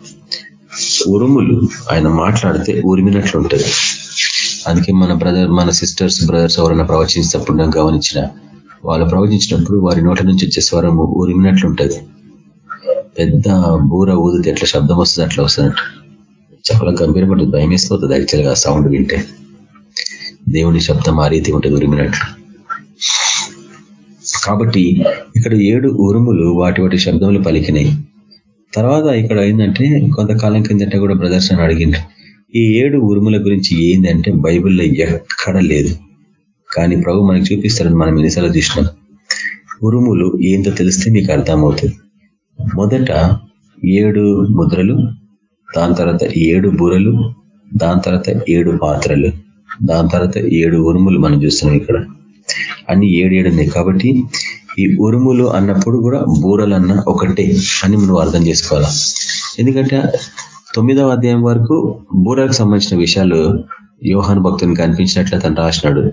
ఉరుములు ఆయన మాట్లాడితే ఉరిమినట్లు ఉంటుంది అందుకే మన బ్రదర్ మన సిస్టర్స్ బ్రదర్స్ ఎవరైనా ప్రవచించినప్పుడు నేను గమనించిన వాళ్ళు ప్రవచించినప్పుడు వారి నోట నుంచి వచ్చే స్వరము ఉరిమినట్లు ఉంటుంది పెద్ద బూర ఊదితే ఎట్లా శబ్దం వస్తుంది అట్లా వస్తున్నట్టు చాలా గంభీరపడుతుంది భయం వేసిపోతుంది యాక్చువల్గా సౌండ్ వింటే. దేవుని శబ్దం ఆ రీతి ఉంటుంది ఉరిమినట్లు కాబట్టి ఇక్కడ ఏడు ఉరుములు వాటి వాటి శబ్దములు పలికినాయి. తర్వాత ఇక్కడ ఏంటంటే కొంతకాలం కిందట కూడా ప్రదర్శన అడిగిండ్రు ఈ ఏడు ఉరుముల గురించి ఏంటంటే బైబిల్లో ఎక్కడ లేదు. కానీ ప్రభు మనకి చూపిస్తారని మనం ఎన్నిసార్లు చూసినాం. ఉరుములు ఏంటో తెలిస్తే మీకు అర్థమవుతుంది. మొదట ఏడు ముద్రలు దాని తర్వాత ఏడు బూరలు దాని తర్వాత ఏడు పాత్రలు దాని తర్వాత ఏడు ఉరుములు మనం చూస్తున్నాం ఇక్కడ. అన్ని ఏడు ఏడు ఉన్నాయి కాబట్టి ఈ ఉరుములు అన్నప్పుడు కూడా బూరలన్న ఒకటే అని నువ్వు అర్థం చేసుకోవాలా? ఎందుకంటే తొమ్మిదవ అధ్యాయం వరకు బూరకు సంబంధించిన విషయాలు యోహాను భక్తుని కనిపించినట్లు తను రాసినాడు.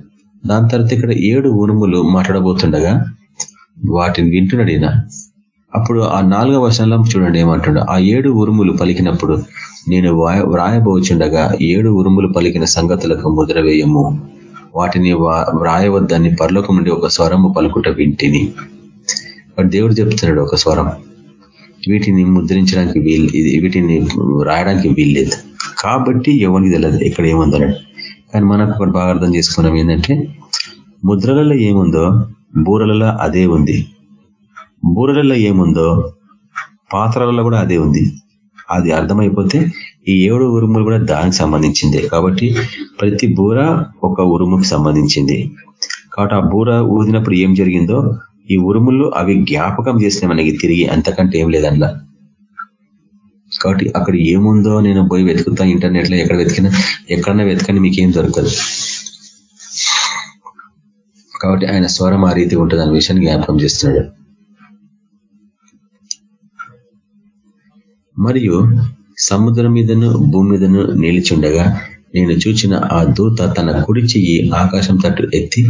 దాని తర్వాత ఇక్కడ ఏడు ఉరుములు మాట్లాడబోతుండగా వాటిని వింటున్నాడు ఈయన. అప్పుడు ఆ నాలుగవ వర్షంలో చూడండి ఏమంటున్నాడు ఆ ఏడు ఉరుములు పలికినప్పుడు నేను వ్రాయబోచుండగా ఏడు ఉరుములు పలికిన సంగతులకు ముద్ర వేయము. వాటిని వ్రాయవద్దని పరలోకం నుండి ఒక స్వరము పలుకుట వింటిని. వాడు దేవుడు చెప్తున్నాడు ఒక స్వరం. వీటిని ముద్రించడానికి వీలు వీటిని రాయడానికి వీల్లేదు. కాబట్టి ఎవరికి తెలియదు ఇక్కడ ఏముందన్నాడు కానీ మనకు ఒకటి బాగా అర్థం చేసుకున్నాం ఏంటంటే ముద్రలలో ఏముందో బూరలలో అదే ఉంది. బూరలలో ఏముందో పాత్రలలో కూడా అదే ఉంది. అది అర్థమైపోతే ఈ ఏడు ఉరుములు కూడా దానికి సంబంధించిందే. కాబట్టి ప్రతి బూర ఒక ఉరుముకి సంబంధించింది. కాబట్టి ఆ బూర ఊదినప్పుడు ఏం జరిగిందో ఈ ఉరుములు అవి జ్ఞాపకం చేసినాయి మనకి తిరిగి అంతకంటే ఏం లేదన్నా. కాబట్టి అక్కడ ఏముందో నేను పోయి వెతుకుతా ఇంటర్నెట్లో ఎక్కడ వెతికినా ఎక్కడన్నా వెతకని మీకేం దొరకదు. కాబట్టి ఆయన స్వరం ఆ రీతి ఉంటుంది అనే విషయాన్ని జ్ఞాపకం చేస్తున్నాడు. మరియు సముద్రం మీదను భూమి మీదను నిలిచుండగా నేను చూచిన ఆ దూత తన కుడి చెయ్యి ఆకాశం తట్టు ఎత్తి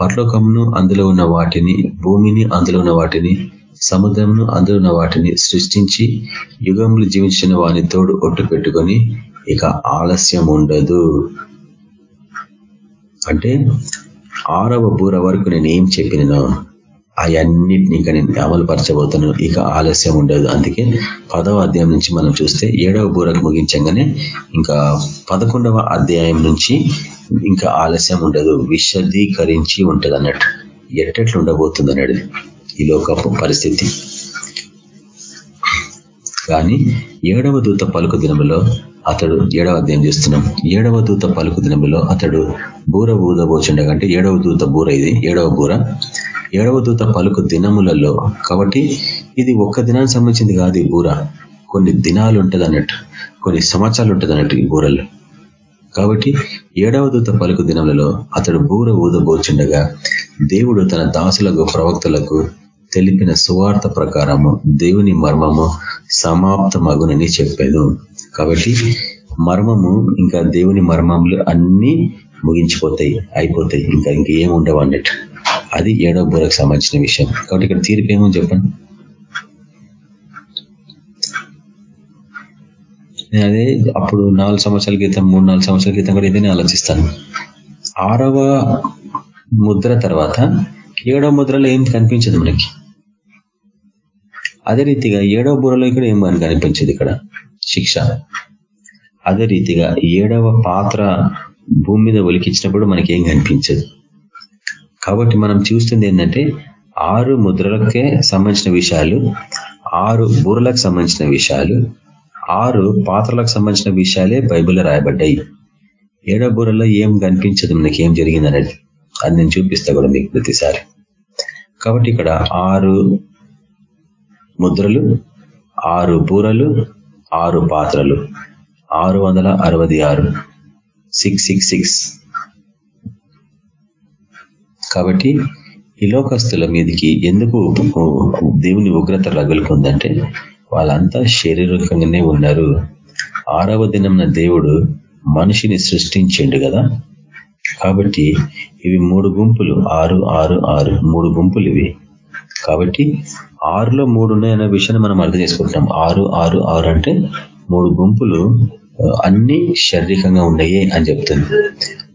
పర్లోకమును అందులో ఉన్న వాటిని భూమిని అందులో ఉన్న వాటిని సముద్రమును అందులో ఉన్న వాటిని సృష్టించి యుగములు జీవించిన వాని తోడు ఒట్టు పెట్టుకొని ఇక ఆలస్యం ఉండదు. అంటే ఆరవ బూర వరకు నేను ఏం చెప్పినను అవన్నిటిని ఇంకా నేను అమలు పరచబోతాను ఇక ఆలస్యం ఉండదు. అందుకే పదవ అధ్యాయం నుంచి మనం చూస్తే ఏడవ బూరకు ముగించగానే ఇంకా పదకొండవ అధ్యాయం నుంచి ఇంకా ఆలస్యం ఉండదు. విశదీకరించి ఉంటుంది అన్నట్టు. ఎట్టట్లు ఉండబోతుంది అన్నాడు ఈ లోకపు పరిస్థితి. కానీ ఏడవ దూత పలుకు దినములో అతడు ఏడవ అధ్యాయం చేస్తున్నాం. ఏడవ దూత పలుకు దినములో అతడు బూర ఊదబోచుండగా అంటే ఏడవ దూత బూర ఇది ఏడవ బూర. ఏడవ దూత పలుకు దినములలో కాబట్టి ఇది ఒక్క దినానికి సంబంధించింది కాదు ఈ బూర. కొన్ని దినాలు ఉంటుంది అన్నట్టు కొన్ని సంవత్సరాలు ఉంటుంది అన్నట్టు ఈ బూరల్లో కాబట్టి ఏడవ దూత పలుకు దినములలో అతడు బూర ఊదబోచుండగా దేవుడు తన దాసులకు ప్రవక్తలకు తెలిపిన సువార్త ప్రకారము దేవుని మర్మము సమాప్తమగునని చెప్పాను. కాబట్టి మర్మము ఇంకా దేవుని మర్మములు అన్నీ ముగించిపోతాయి అయిపోతాయి. ఇంకా ఇంకేం ఉండవు అన్నట్టు. అది ఏడవ బూరకు సంబంధించిన విషయం. కాబట్టి ఇక్కడ తీర్పు ఏమో చెప్పండి. నేను అదే అప్పుడు నాలుగు సంవత్సరాల క్రితం మూడు నాలుగు సంవత్సరాల క్రితం కూడా ఇదే ఆలోచిస్తాను. ఆరవ ముద్ర తర్వాత ఏడవ ముద్రలో ఏం కనిపించదు మనకి? అదే రీతిగా ఏడవ బుర్రలో ఇక్కడ ఏం కనిపించదు ఇక్కడ? శిక్ష. అదే రీతిగా ఏడవ పాత్ర భూమి మీద ఒలికించినప్పుడు మనకి ఏం కనిపించదు. కాబట్టి మనం చూస్తుంది ఏంటంటే ఆరు ముద్రలకే సంబంధించిన విషయాలు ఆరు బూరలకు సంబంధించిన విషయాలు ఆరు పాత్రలకు సంబంధించిన విషయాలే బైబిల్లో రాయబడ్డాయి. ఏడవ బూరలో ఏం కనిపించదు మనకి ఏం జరిగింది అనేది. అది నేను చూపిస్తా కూడా మీకు ప్రతిసారి. కాబట్టి ఇక్కడ ఆరు ముద్రలు ఆరు బూరలు ఆరు పాత్రలు. ఆరు వందల అరవై ఆరు. సిక్స్ సిక్స్ సిక్స్ కాబట్టి ఈ లోకస్తుల మీదకి ఎందుకు దేవుని ఉగ్రత రగులుకుందంటే వాళ్ళంతా శారీరకంగానే ఉన్నారు. ఆరవ దినంన దేవుడు మనిషిని సృష్టించిండు కదా. కాబట్టి ఇవి మూడు గుంపులు. ఆరు ఆరు ఆరు. మూడు గుంపులు ఇవి. కాబట్టి ఆరులో మూడు ఉన్నాయన్న విషయాన్ని మనం అర్థం చేసుకుంటున్నాం. ఆరు ఆరు ఆరు అంటే మూడు గుంపులు అన్ని శారీరకంగా ఉన్నాయి అని చెప్తుంది.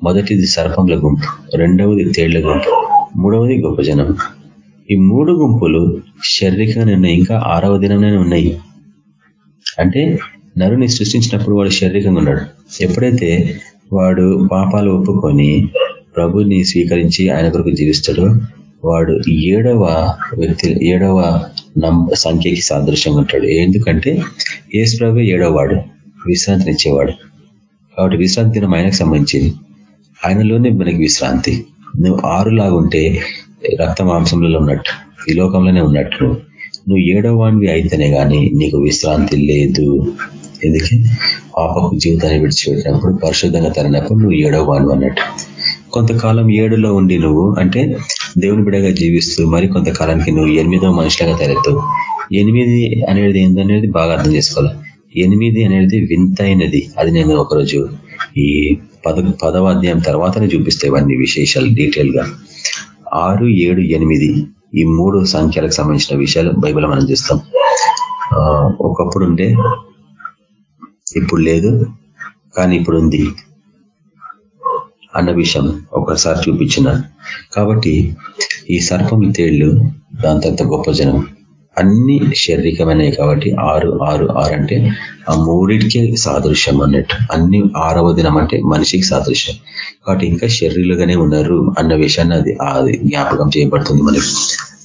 మొదటిది సర్పంల గుంపు రెండవది తేళ్ళ గుంపు మూడవది గొప్ప జనం ఈ మూడు గుంపులు శారీరకంగానే ఉన్నాయి ఇంకా ఆరవ దినంలోనే ఉన్నాయి. అంటే నరుని సృష్టించినప్పుడు వాడు శారీరకంగా ఉన్నాడు. ఎప్పుడైతే వాడు పాపాలు ఒప్పుకొని ప్రభుని స్వీకరించి ఆయన కొరకు జీవిస్తాడో వాడు ఏడవ వ్యక్తి ఏడవ సంఖ్యకి సాదృశ్యంగా ఉంటాడు. ఎందుకంటే ఏసు ప్రభు ఏడవ వాడు విశ్రాంతినిచ్చేవాడు కాబట్టి విశ్రాంతి దినం ఆయనకు సంబంధించింది. ఆయనలోనే మనకి విశ్రాంతి. నువ్వు ఆరులాగా ఉంటే రక్త మాంసంలో ఉన్నట్టు ఈ లోకంలోనే ఉన్నట్టు. నువ్వు ఏడవ అయితేనే కానీ నీకు విశ్రాంతి లేదు. ఎందుకే? పాపకు జీవితాన్ని విడిచిపెట్టినప్పుడు పరిశుద్ధంగా తరినప్పుడు నువ్వు ఏడవ అన్నట్టు. కొంతకాలం ఏడులో ఉండి నువ్వు అంటే దేవుని బిడగా జీవిస్తూ మరి కొంతకాలానికి నువ్వు ఎనిమిదో మనుషులుగా తయారవుతావు ఎనిమిది అనేది ఏందనేది బాగా అర్థం చేసుకోవాలి? ఎనిమిది అనేది వింతైనది. అది నేను ఒకరోజు ఈ పద పదవ అధ్యాయం తర్వాతనే చూపిస్తే ఇవన్నీ విశేషాలు డీటెయిల్గా ఆరు ఏడు ఎనిమిది ఈ మూడు సంఖ్యలకు సంబంధించిన విషయాలు బైబిల్ మనం చూస్తాం. ఒకప్పుడు ఉండే ఇప్పుడు లేదు కానీ ఇప్పుడు ఉంది. అన్న విషయం ఒకసారి చూపించిన. కాబట్టి ఈ సర్పం తేళ్ళు దాని తర్వాత గొప్ప జనం. అన్ని శారీరకమైనవి కాబట్టి ఆరు ఆరు ఆరు అంటే ఆ మూడిటికే సాదృశ్యం అన్నట్టు. అన్ని ఆరవ దినం అంటే మనిషికి సాదృశ్యం. కాబట్టి ఇంకా శరీరులుగానే ఉన్నారు అన్న విషయాన్ని అది అది జ్ఞాపకం చేయబడుతుంది మనకి.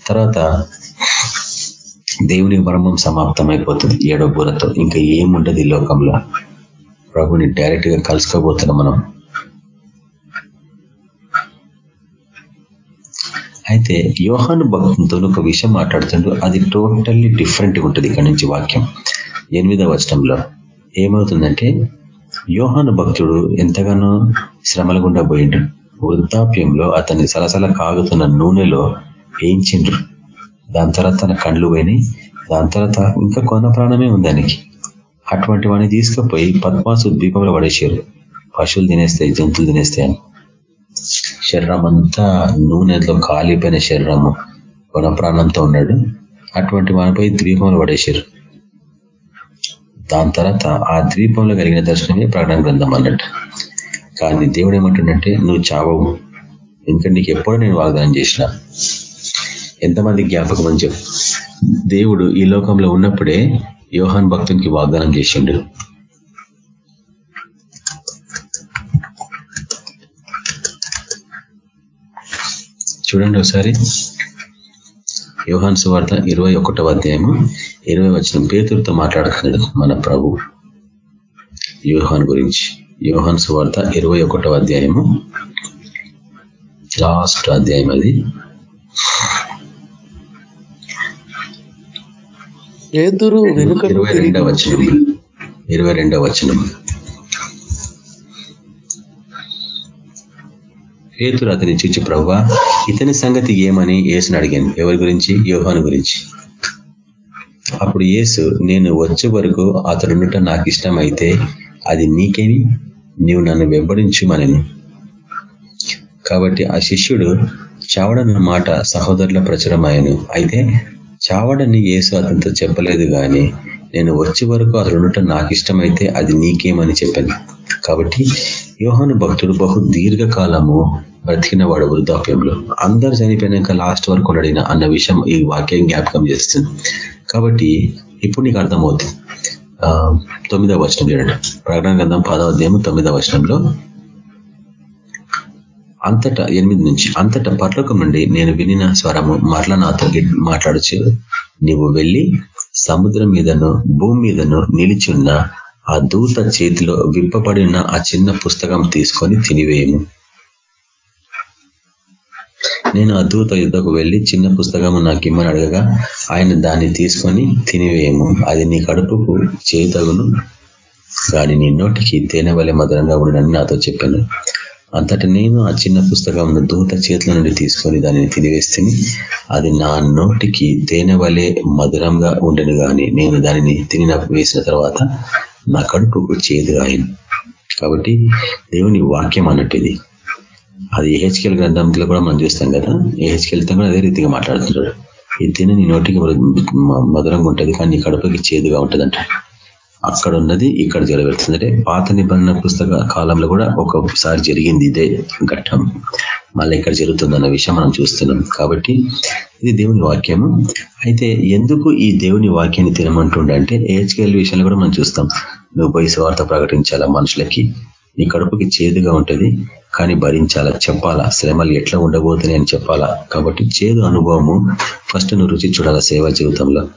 తర్వాత దేవుని మర్మం సమాప్తం అయిపోతుంది ఏడో బూరతో. ఇంకా ఏముండదు ఈ లోకంలో. ప్రభుని డైరెక్ట్గా కలుసుకోబోతున్నాం మనం. అయితే యోహాను భక్తులతో ఒక విషయం మాట్లాడుతుంటూ అది టోటల్లీ డిఫరెంట్ ఉంటుంది ఇక్కడ నుంచి వాక్యం. ఎనిమిదవ వచనంలో ఏమవుతుందంటే యోహాను భక్తుడు ఎంతగానో శ్రమల గుండా పోయిండు. వృద్ధాప్యంలో అతన్ని సలసల కాగుతున్న నూనెలో వేయించిండ్రు. దాని తర్వాత తన కండ్లు పోయినాయి. దాని తర్వాత ఇంకా కొన ప్రాణమే ఉంది దానికి అటువంటి వాడిని తీసుకుపోయి పద్మాసు ద్వీపంలో పడేసారు పశువులు తినేస్తాయి జంతువులు తినేస్తాయి అని. శరీరం అంతా నూనెలో కాలిపోయిన శరీరము కొన ప్రాణంతో ఉన్నాడు. అటువంటి వారిపై ద్వీపంలో పడేసారు దాని తర్వాత ఆ ద్వీపంలో కలిగిన దర్శనమే ప్రకటన గ్రంథం అన్నట్టు. కానీ దేవుడు ఏమంటుండంటే నువ్వు చావవు. ఎందుకంటే నీకు ఎప్పుడో నేను వాగ్దానం చేసిన. ఎంతమంది జ్ఞాపకం అని చెప్పు. దేవుడు ఈ లోకంలో ఉన్నప్పుడే యోహాన్ భక్తునికి వాగ్దానం చేసిండు. చూడండి ఒకసారి. యోహాన్ సువార్త ఇరవై ఒకటవ అధ్యాయము ఇరవై వచ్చిన పేతులతో మాట్లాడుతున్నాడు మన ప్రభు యోహాన్ గురించి. యోహాన్ సువార్త ఇరవై ఒకటవ అధ్యాయము లాస్ట్ అధ్యాయం అది. ఇరవై రెండవ వచనం. ఇరవై రెండవ వచనం. పేతురు అతని చూచి ప్రవ్వా ఇతని సంగతి ఏమని ఏసుని అడిగాను. ఎవరి గురించి? యోహాను గురించి. అప్పుడు యేసు నేను వచ్చే వరకు అతడుండట నాకు ఇష్టమైతే అది నీకేమి? నీవు నన్ను వెంబడించుమనని. కాబట్టి ఆ శిష్యుడు చావడన్న మాట సహోదరుల ప్రచురమాయను. అయితే చావడని యేసు అతనితో చెప్పలేదు గాని నేను వచ్చే వరకు అతడు ఉండటం నాకు ఇష్టమైతే అది నీకేమని చెప్పాను. కాబట్టి యోహాను భక్తుడు బహు దీర్ఘకాలము బ్రతికిన వాడు వృద్ధాప్యంలో. అందరు చనిపోయినాక లాస్ట్ వరకు ఉండడిన అన్న విషయం ఈ వాక్యం జ్ఞాపకం చేస్తుంది. కాబట్టి ఇప్పుడు నీకు అర్థమవుతుంది ఆ తొమ్మిదవ వచనం చూడండి. ప్రకటన గ్రంథం పదవ అధ్యాయం తొమ్మిదవ వచనంలో అంతటా ఎనిమిది నుంచి అంతటా పర్లోకం నుండి నేను వినిన స్వరము మరల నాతో మాట్లాడచ్చు నీవు వెళ్ళి సముద్రం మీదను భూమి మీదను నిలిచున్న ఆ దూత చేతిలో విప్పబడిన ఆ చిన్న పుస్తకం తీసుకొని తినివేయము నేను ఆ దూత యుద్ధకు వెళ్ళి చిన్న పుస్తకము నాకు ఇమ్మని అడగగా ఆయన దాన్ని తీసుకొని తినివేయము. అది నీ కడుపుకు చేతగును కానీ నీ నోటికి తేనె వలె మధురంగా ఉండడని నాతో చెప్పాను. అంతటి నేను ఆ చిన్న పుస్తకం దూత చేతుల నుండి తీసుకొని దానిని తినివేస్తుంది అది నా నోటికి తేనె వలె మధురంగా ఉండను కానీ నేను దానిని తిని వేసిన తర్వాత నా కడుపుకు చేదుగా కాబట్టి దేవుని వాక్యం అన్నట్టు ఇది. అది ఏహెచ్కేల్ గ్రంథంలో కూడా మనం చూస్తాం కదా. ఏహెచ్కేల్తో కూడా అదే రీతిగా మాట్లాడుతున్నాడు ఇది తిని నీ నోటికి మధురంగా ఉంటుంది కానీ నీ కడుపుకి చేదుగా ఉంటుందంట. అక్కడ ఉన్నది ఇక్కడ జరగబడుతుంది. అంటే పాత నిబంధన పుస్తక కాలంలో కూడా ఒక్కొక్కసారి జరిగింది ఇదే ఘట్టం. మళ్ళీ ఇక్కడ జరుగుతుందన్న విషయం మనం చూస్తున్నాం. కాబట్టి ఇది దేవుని వాక్యము. అయితే ఎందుకు ఈ దేవుని వాక్యాన్ని తినమంటుండే ఏహెచ్కేఎల్ విషయంలో కూడా మనం చూస్తాం. నువ్వు పోయి స్వార్థ ప్రకటించాలా మనుషులకి? నీ కడుపుకి చేదుగా ఉంటుంది కానీ భరించాలా? చెప్పాలా? శ్రమలు ఎట్లా ఉండబోతున్నాయి అని చెప్పాలా? కాబట్టి చేదు అనుభవము ఫస్ట్ నువ్వు రుచి చూడాలా సేవా జీవితంలో.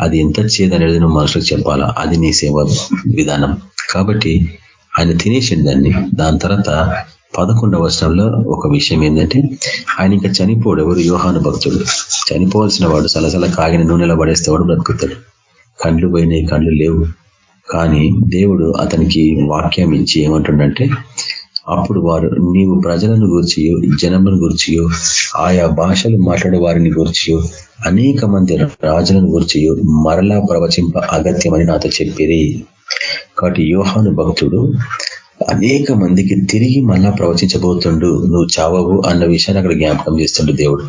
అది ఎంత చేదు అనేది నువ్వు మనుషులకు చెప్పాలా? అది నీ సేవ విధానం. కాబట్టి ఆయన తినేసింది దాన్ని. దాని తర్వాత పదకొండవ వర్షంలో ఒక విషయం ఏంటంటే ఆయన ఇంకా చనిపోడు ఎవరు? యోహాను భక్తుడు. చనిపోవాల్సిన వాడు సలసల కాగిన నూనెలో పడేస్తే వాడు బ్రతుకుతాడు. కండ్లు పోయినాయి కండ్లు లేవు. కానీ దేవుడు అతనికి వాక్యం ఇచ్చి ఏమంటుండంటే అప్పుడు వారు నీవు ప్రజలను గూర్చియో జనమును గూర్చియో ఆయా భాషలు మాట్లాడే వారిని గూర్చియో అనేక మంది రాజులను గూర్చియో మరలా ప్రవచింప అగత్యమని నాతో చెప్పిరి. కాబట్టి యోహాను భక్తుడు అనేక మందికి తిరిగి మళ్ళా ప్రవచించబోతుండు నువ్వు చావవు అన్న విషయాన్ని అక్కడ జ్ఞాపకం చేస్తుండు దేవుడు.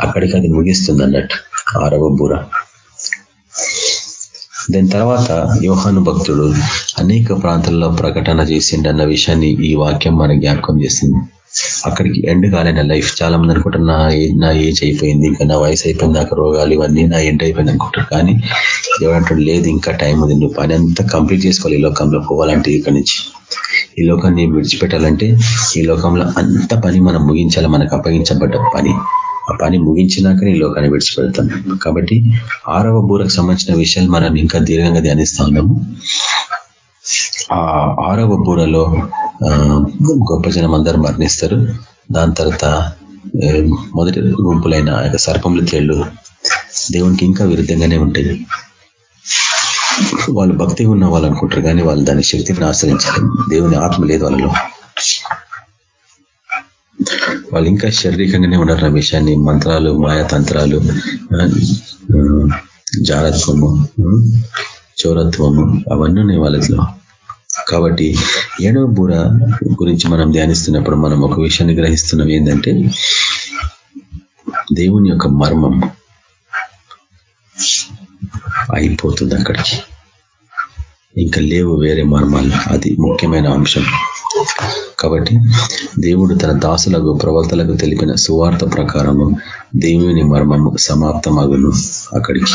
అక్కడికి అది ముగిస్తుంది అన్నట్టు ఆరవ బూర. దాని తర్వాత యోహాను భక్తుడు అనేక ప్రాంతాల్లో ప్రకటన చేసిండు అన్న విషయాన్ని ఈ వాక్యం మన జ్ఞాపకం చేసింది. అక్కడికి ఎండ్ కాలే నా లైఫ్ చాలా మంది అనుకుంటారు నా నా ఏజ్ అయిపోయింది ఇంకా నా వయసు అయిపోయింది నాకు రోగాలు ఇవన్నీ నా ఎండ్ అయిపోయింది అనుకుంటారు కానీ ఎవరంటాడు లేదు ఇంకా టైం ఉంది నువ్వు పని అంతా కంప్లీట్ చేసుకోవాలి ఈ లోకంలో పోవాలంటే ఇక్కడి నుంచి. ఈ లోకాన్ని విడిచిపెట్టాలంటే ఈ లోకంలో అంత పని మనం ముగించాలి మనకు అప్పగించబడ్డ పని. ఆ పని ముగించినాకనే ఈ లోకాన్ని విడిచిపెడతాం. కాబట్టి ఆరవ బూరకు సంబంధించిన విషయాలు మనం ఇంకా దీర్ఘంగా ధ్యానిస్తా ఉన్నాము. ఆ ఆరవ బూరలో ఆ, గొప్ప జనం అందరూ మరణిస్తారు. దాని తర్వాత మొదటి గుంపులైన ఆ యొక్క సర్పముల తేళ్ళు దేవునికి ఇంకా విరుద్ధంగానే ఉంటుంది వాళ్ళు భక్తి ఉన్న వాళ్ళు అనుకుంటారు కానీ వాళ్ళు దాని శక్తిని ఆశ్రయించాలి దేవుని ఆత్మ లేదు వాళ్ళలో. వాళ్ళు ఇంకా శారీరకంగానే ఉన్నారు రమేష్ విషయాన్ని మంత్రాలు మాయాతంత్రాలు జారత్వము చౌరత్వము చోరత్వము అవన్నీ ఉన్నాయి వాళ్ళలో కాబట్టి ఏడవ బూర గురించి మనం ధ్యానిస్తున్నప్పుడు మనం ఒక విషయాన్ని గ్రహిస్తున్నాం ఏంటంటే దేవుని యొక్క మర్మం అయిపోతుంది అక్కడికి. ఇంకా లేవు వేరే మర్మాలు. అది ముఖ్యమైన అంశం. కాబట్టి దేవుడు తన దాసులకు ప్రవక్తలకు తెలిపిన సువార్త ప్రకారము దేవుని మర్మము సమాప్తమగును అక్కడికి.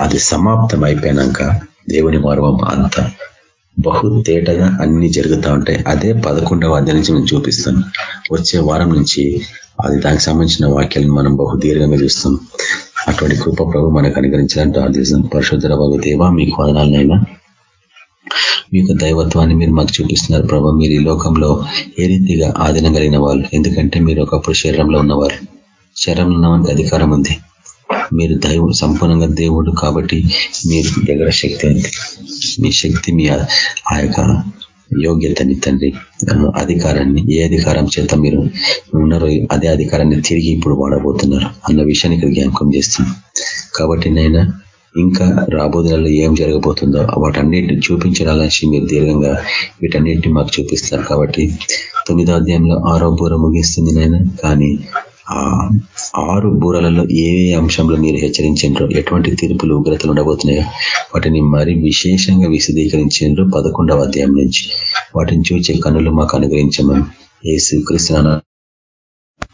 అది సమాప్తం అయిపోయినాక దేవుని మర్మం అంత బహు తేటగా అన్ని జరుగుతూ ఉంటాయి అదే పదకొండవ అధ్యాయం నుంచి నేను చూపిస్తాను. వచ్చే వారం నుంచి అది దానికి సంబంధించిన వాక్యాలను మనం బహు దీర్ఘంగా చూస్తాం. అటువంటి కృప ప్రభు మనకు అనుగ్రహించాలని ప్రార్థిస్తాం పరిశుద్ధ బాబు మీకు వదనాలనైనా మీ యొక్క దైవత్వాన్ని మీరు మాకు చూపిస్తున్నారు ప్రభా. మీరు ఈ లోకంలో ఏ రీతిగా ఆధీనం కలిగిన వాళ్ళు ఎందుకంటే మీరు ఒకప్పుడు శరీరంలో ఉన్నవారు. శరీరంలో ఉన్నవానికి అధికారం ఉంది. మీరు దైవం సంపూర్ణంగా దేవుడు కాబట్టి మీరు దగ్గర శక్తి ఉంది. మీ శక్తి మీ ఆ- యొక్క యోగ్యతని తండ్రి అధికారాన్ని ఏ అధికారం చేత మీరు ఉన్నారో అదే అధికారాన్ని తిరిగి ఇప్పుడు వాడబోతున్నారు అన్న విషయాన్ని ఇక్కడ జ్ఞాపకం చేస్తుంది కాబట్టి నైనా ఇంకా రాబోదలలో ఏం జరగబోతుందో వాటన్నిటిని చూపించడానికి మీరు దీర్ఘంగా వీటన్నిటిని మాకు చూపిస్తారు కాబట్టి తొమ్మిదో అధ్యాయంలో ఆరో బూర ముగిస్తుంది నాయన. కానీ ఆ ఆరు బూరలలో ఏ అంశంలో మీరు హెచ్చరించారో ఎటువంటి తీర్పులు ఉగ్రతలు ఉండబోతున్నాయో వాటిని మరి విశేషంగా విశదీకరించారు పదకొండవ అధ్యాయం నుంచి. వాటిని చూచే కనులు మాకు అనుగ్రహించమని ఏసు శ్రీకృష్ణ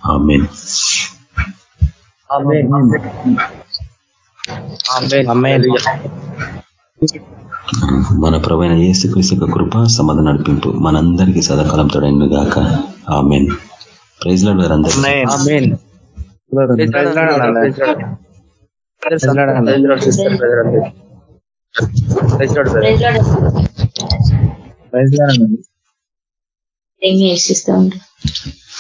ఆమెన్. మన ప్రవైన యేసు క్రీస్తు కృప సమాధాన నడిపింపు మనందరికీ సదాకాలం తోడైన గాక. ఆమెన్ ప్రైజ్ లాడ్ గారు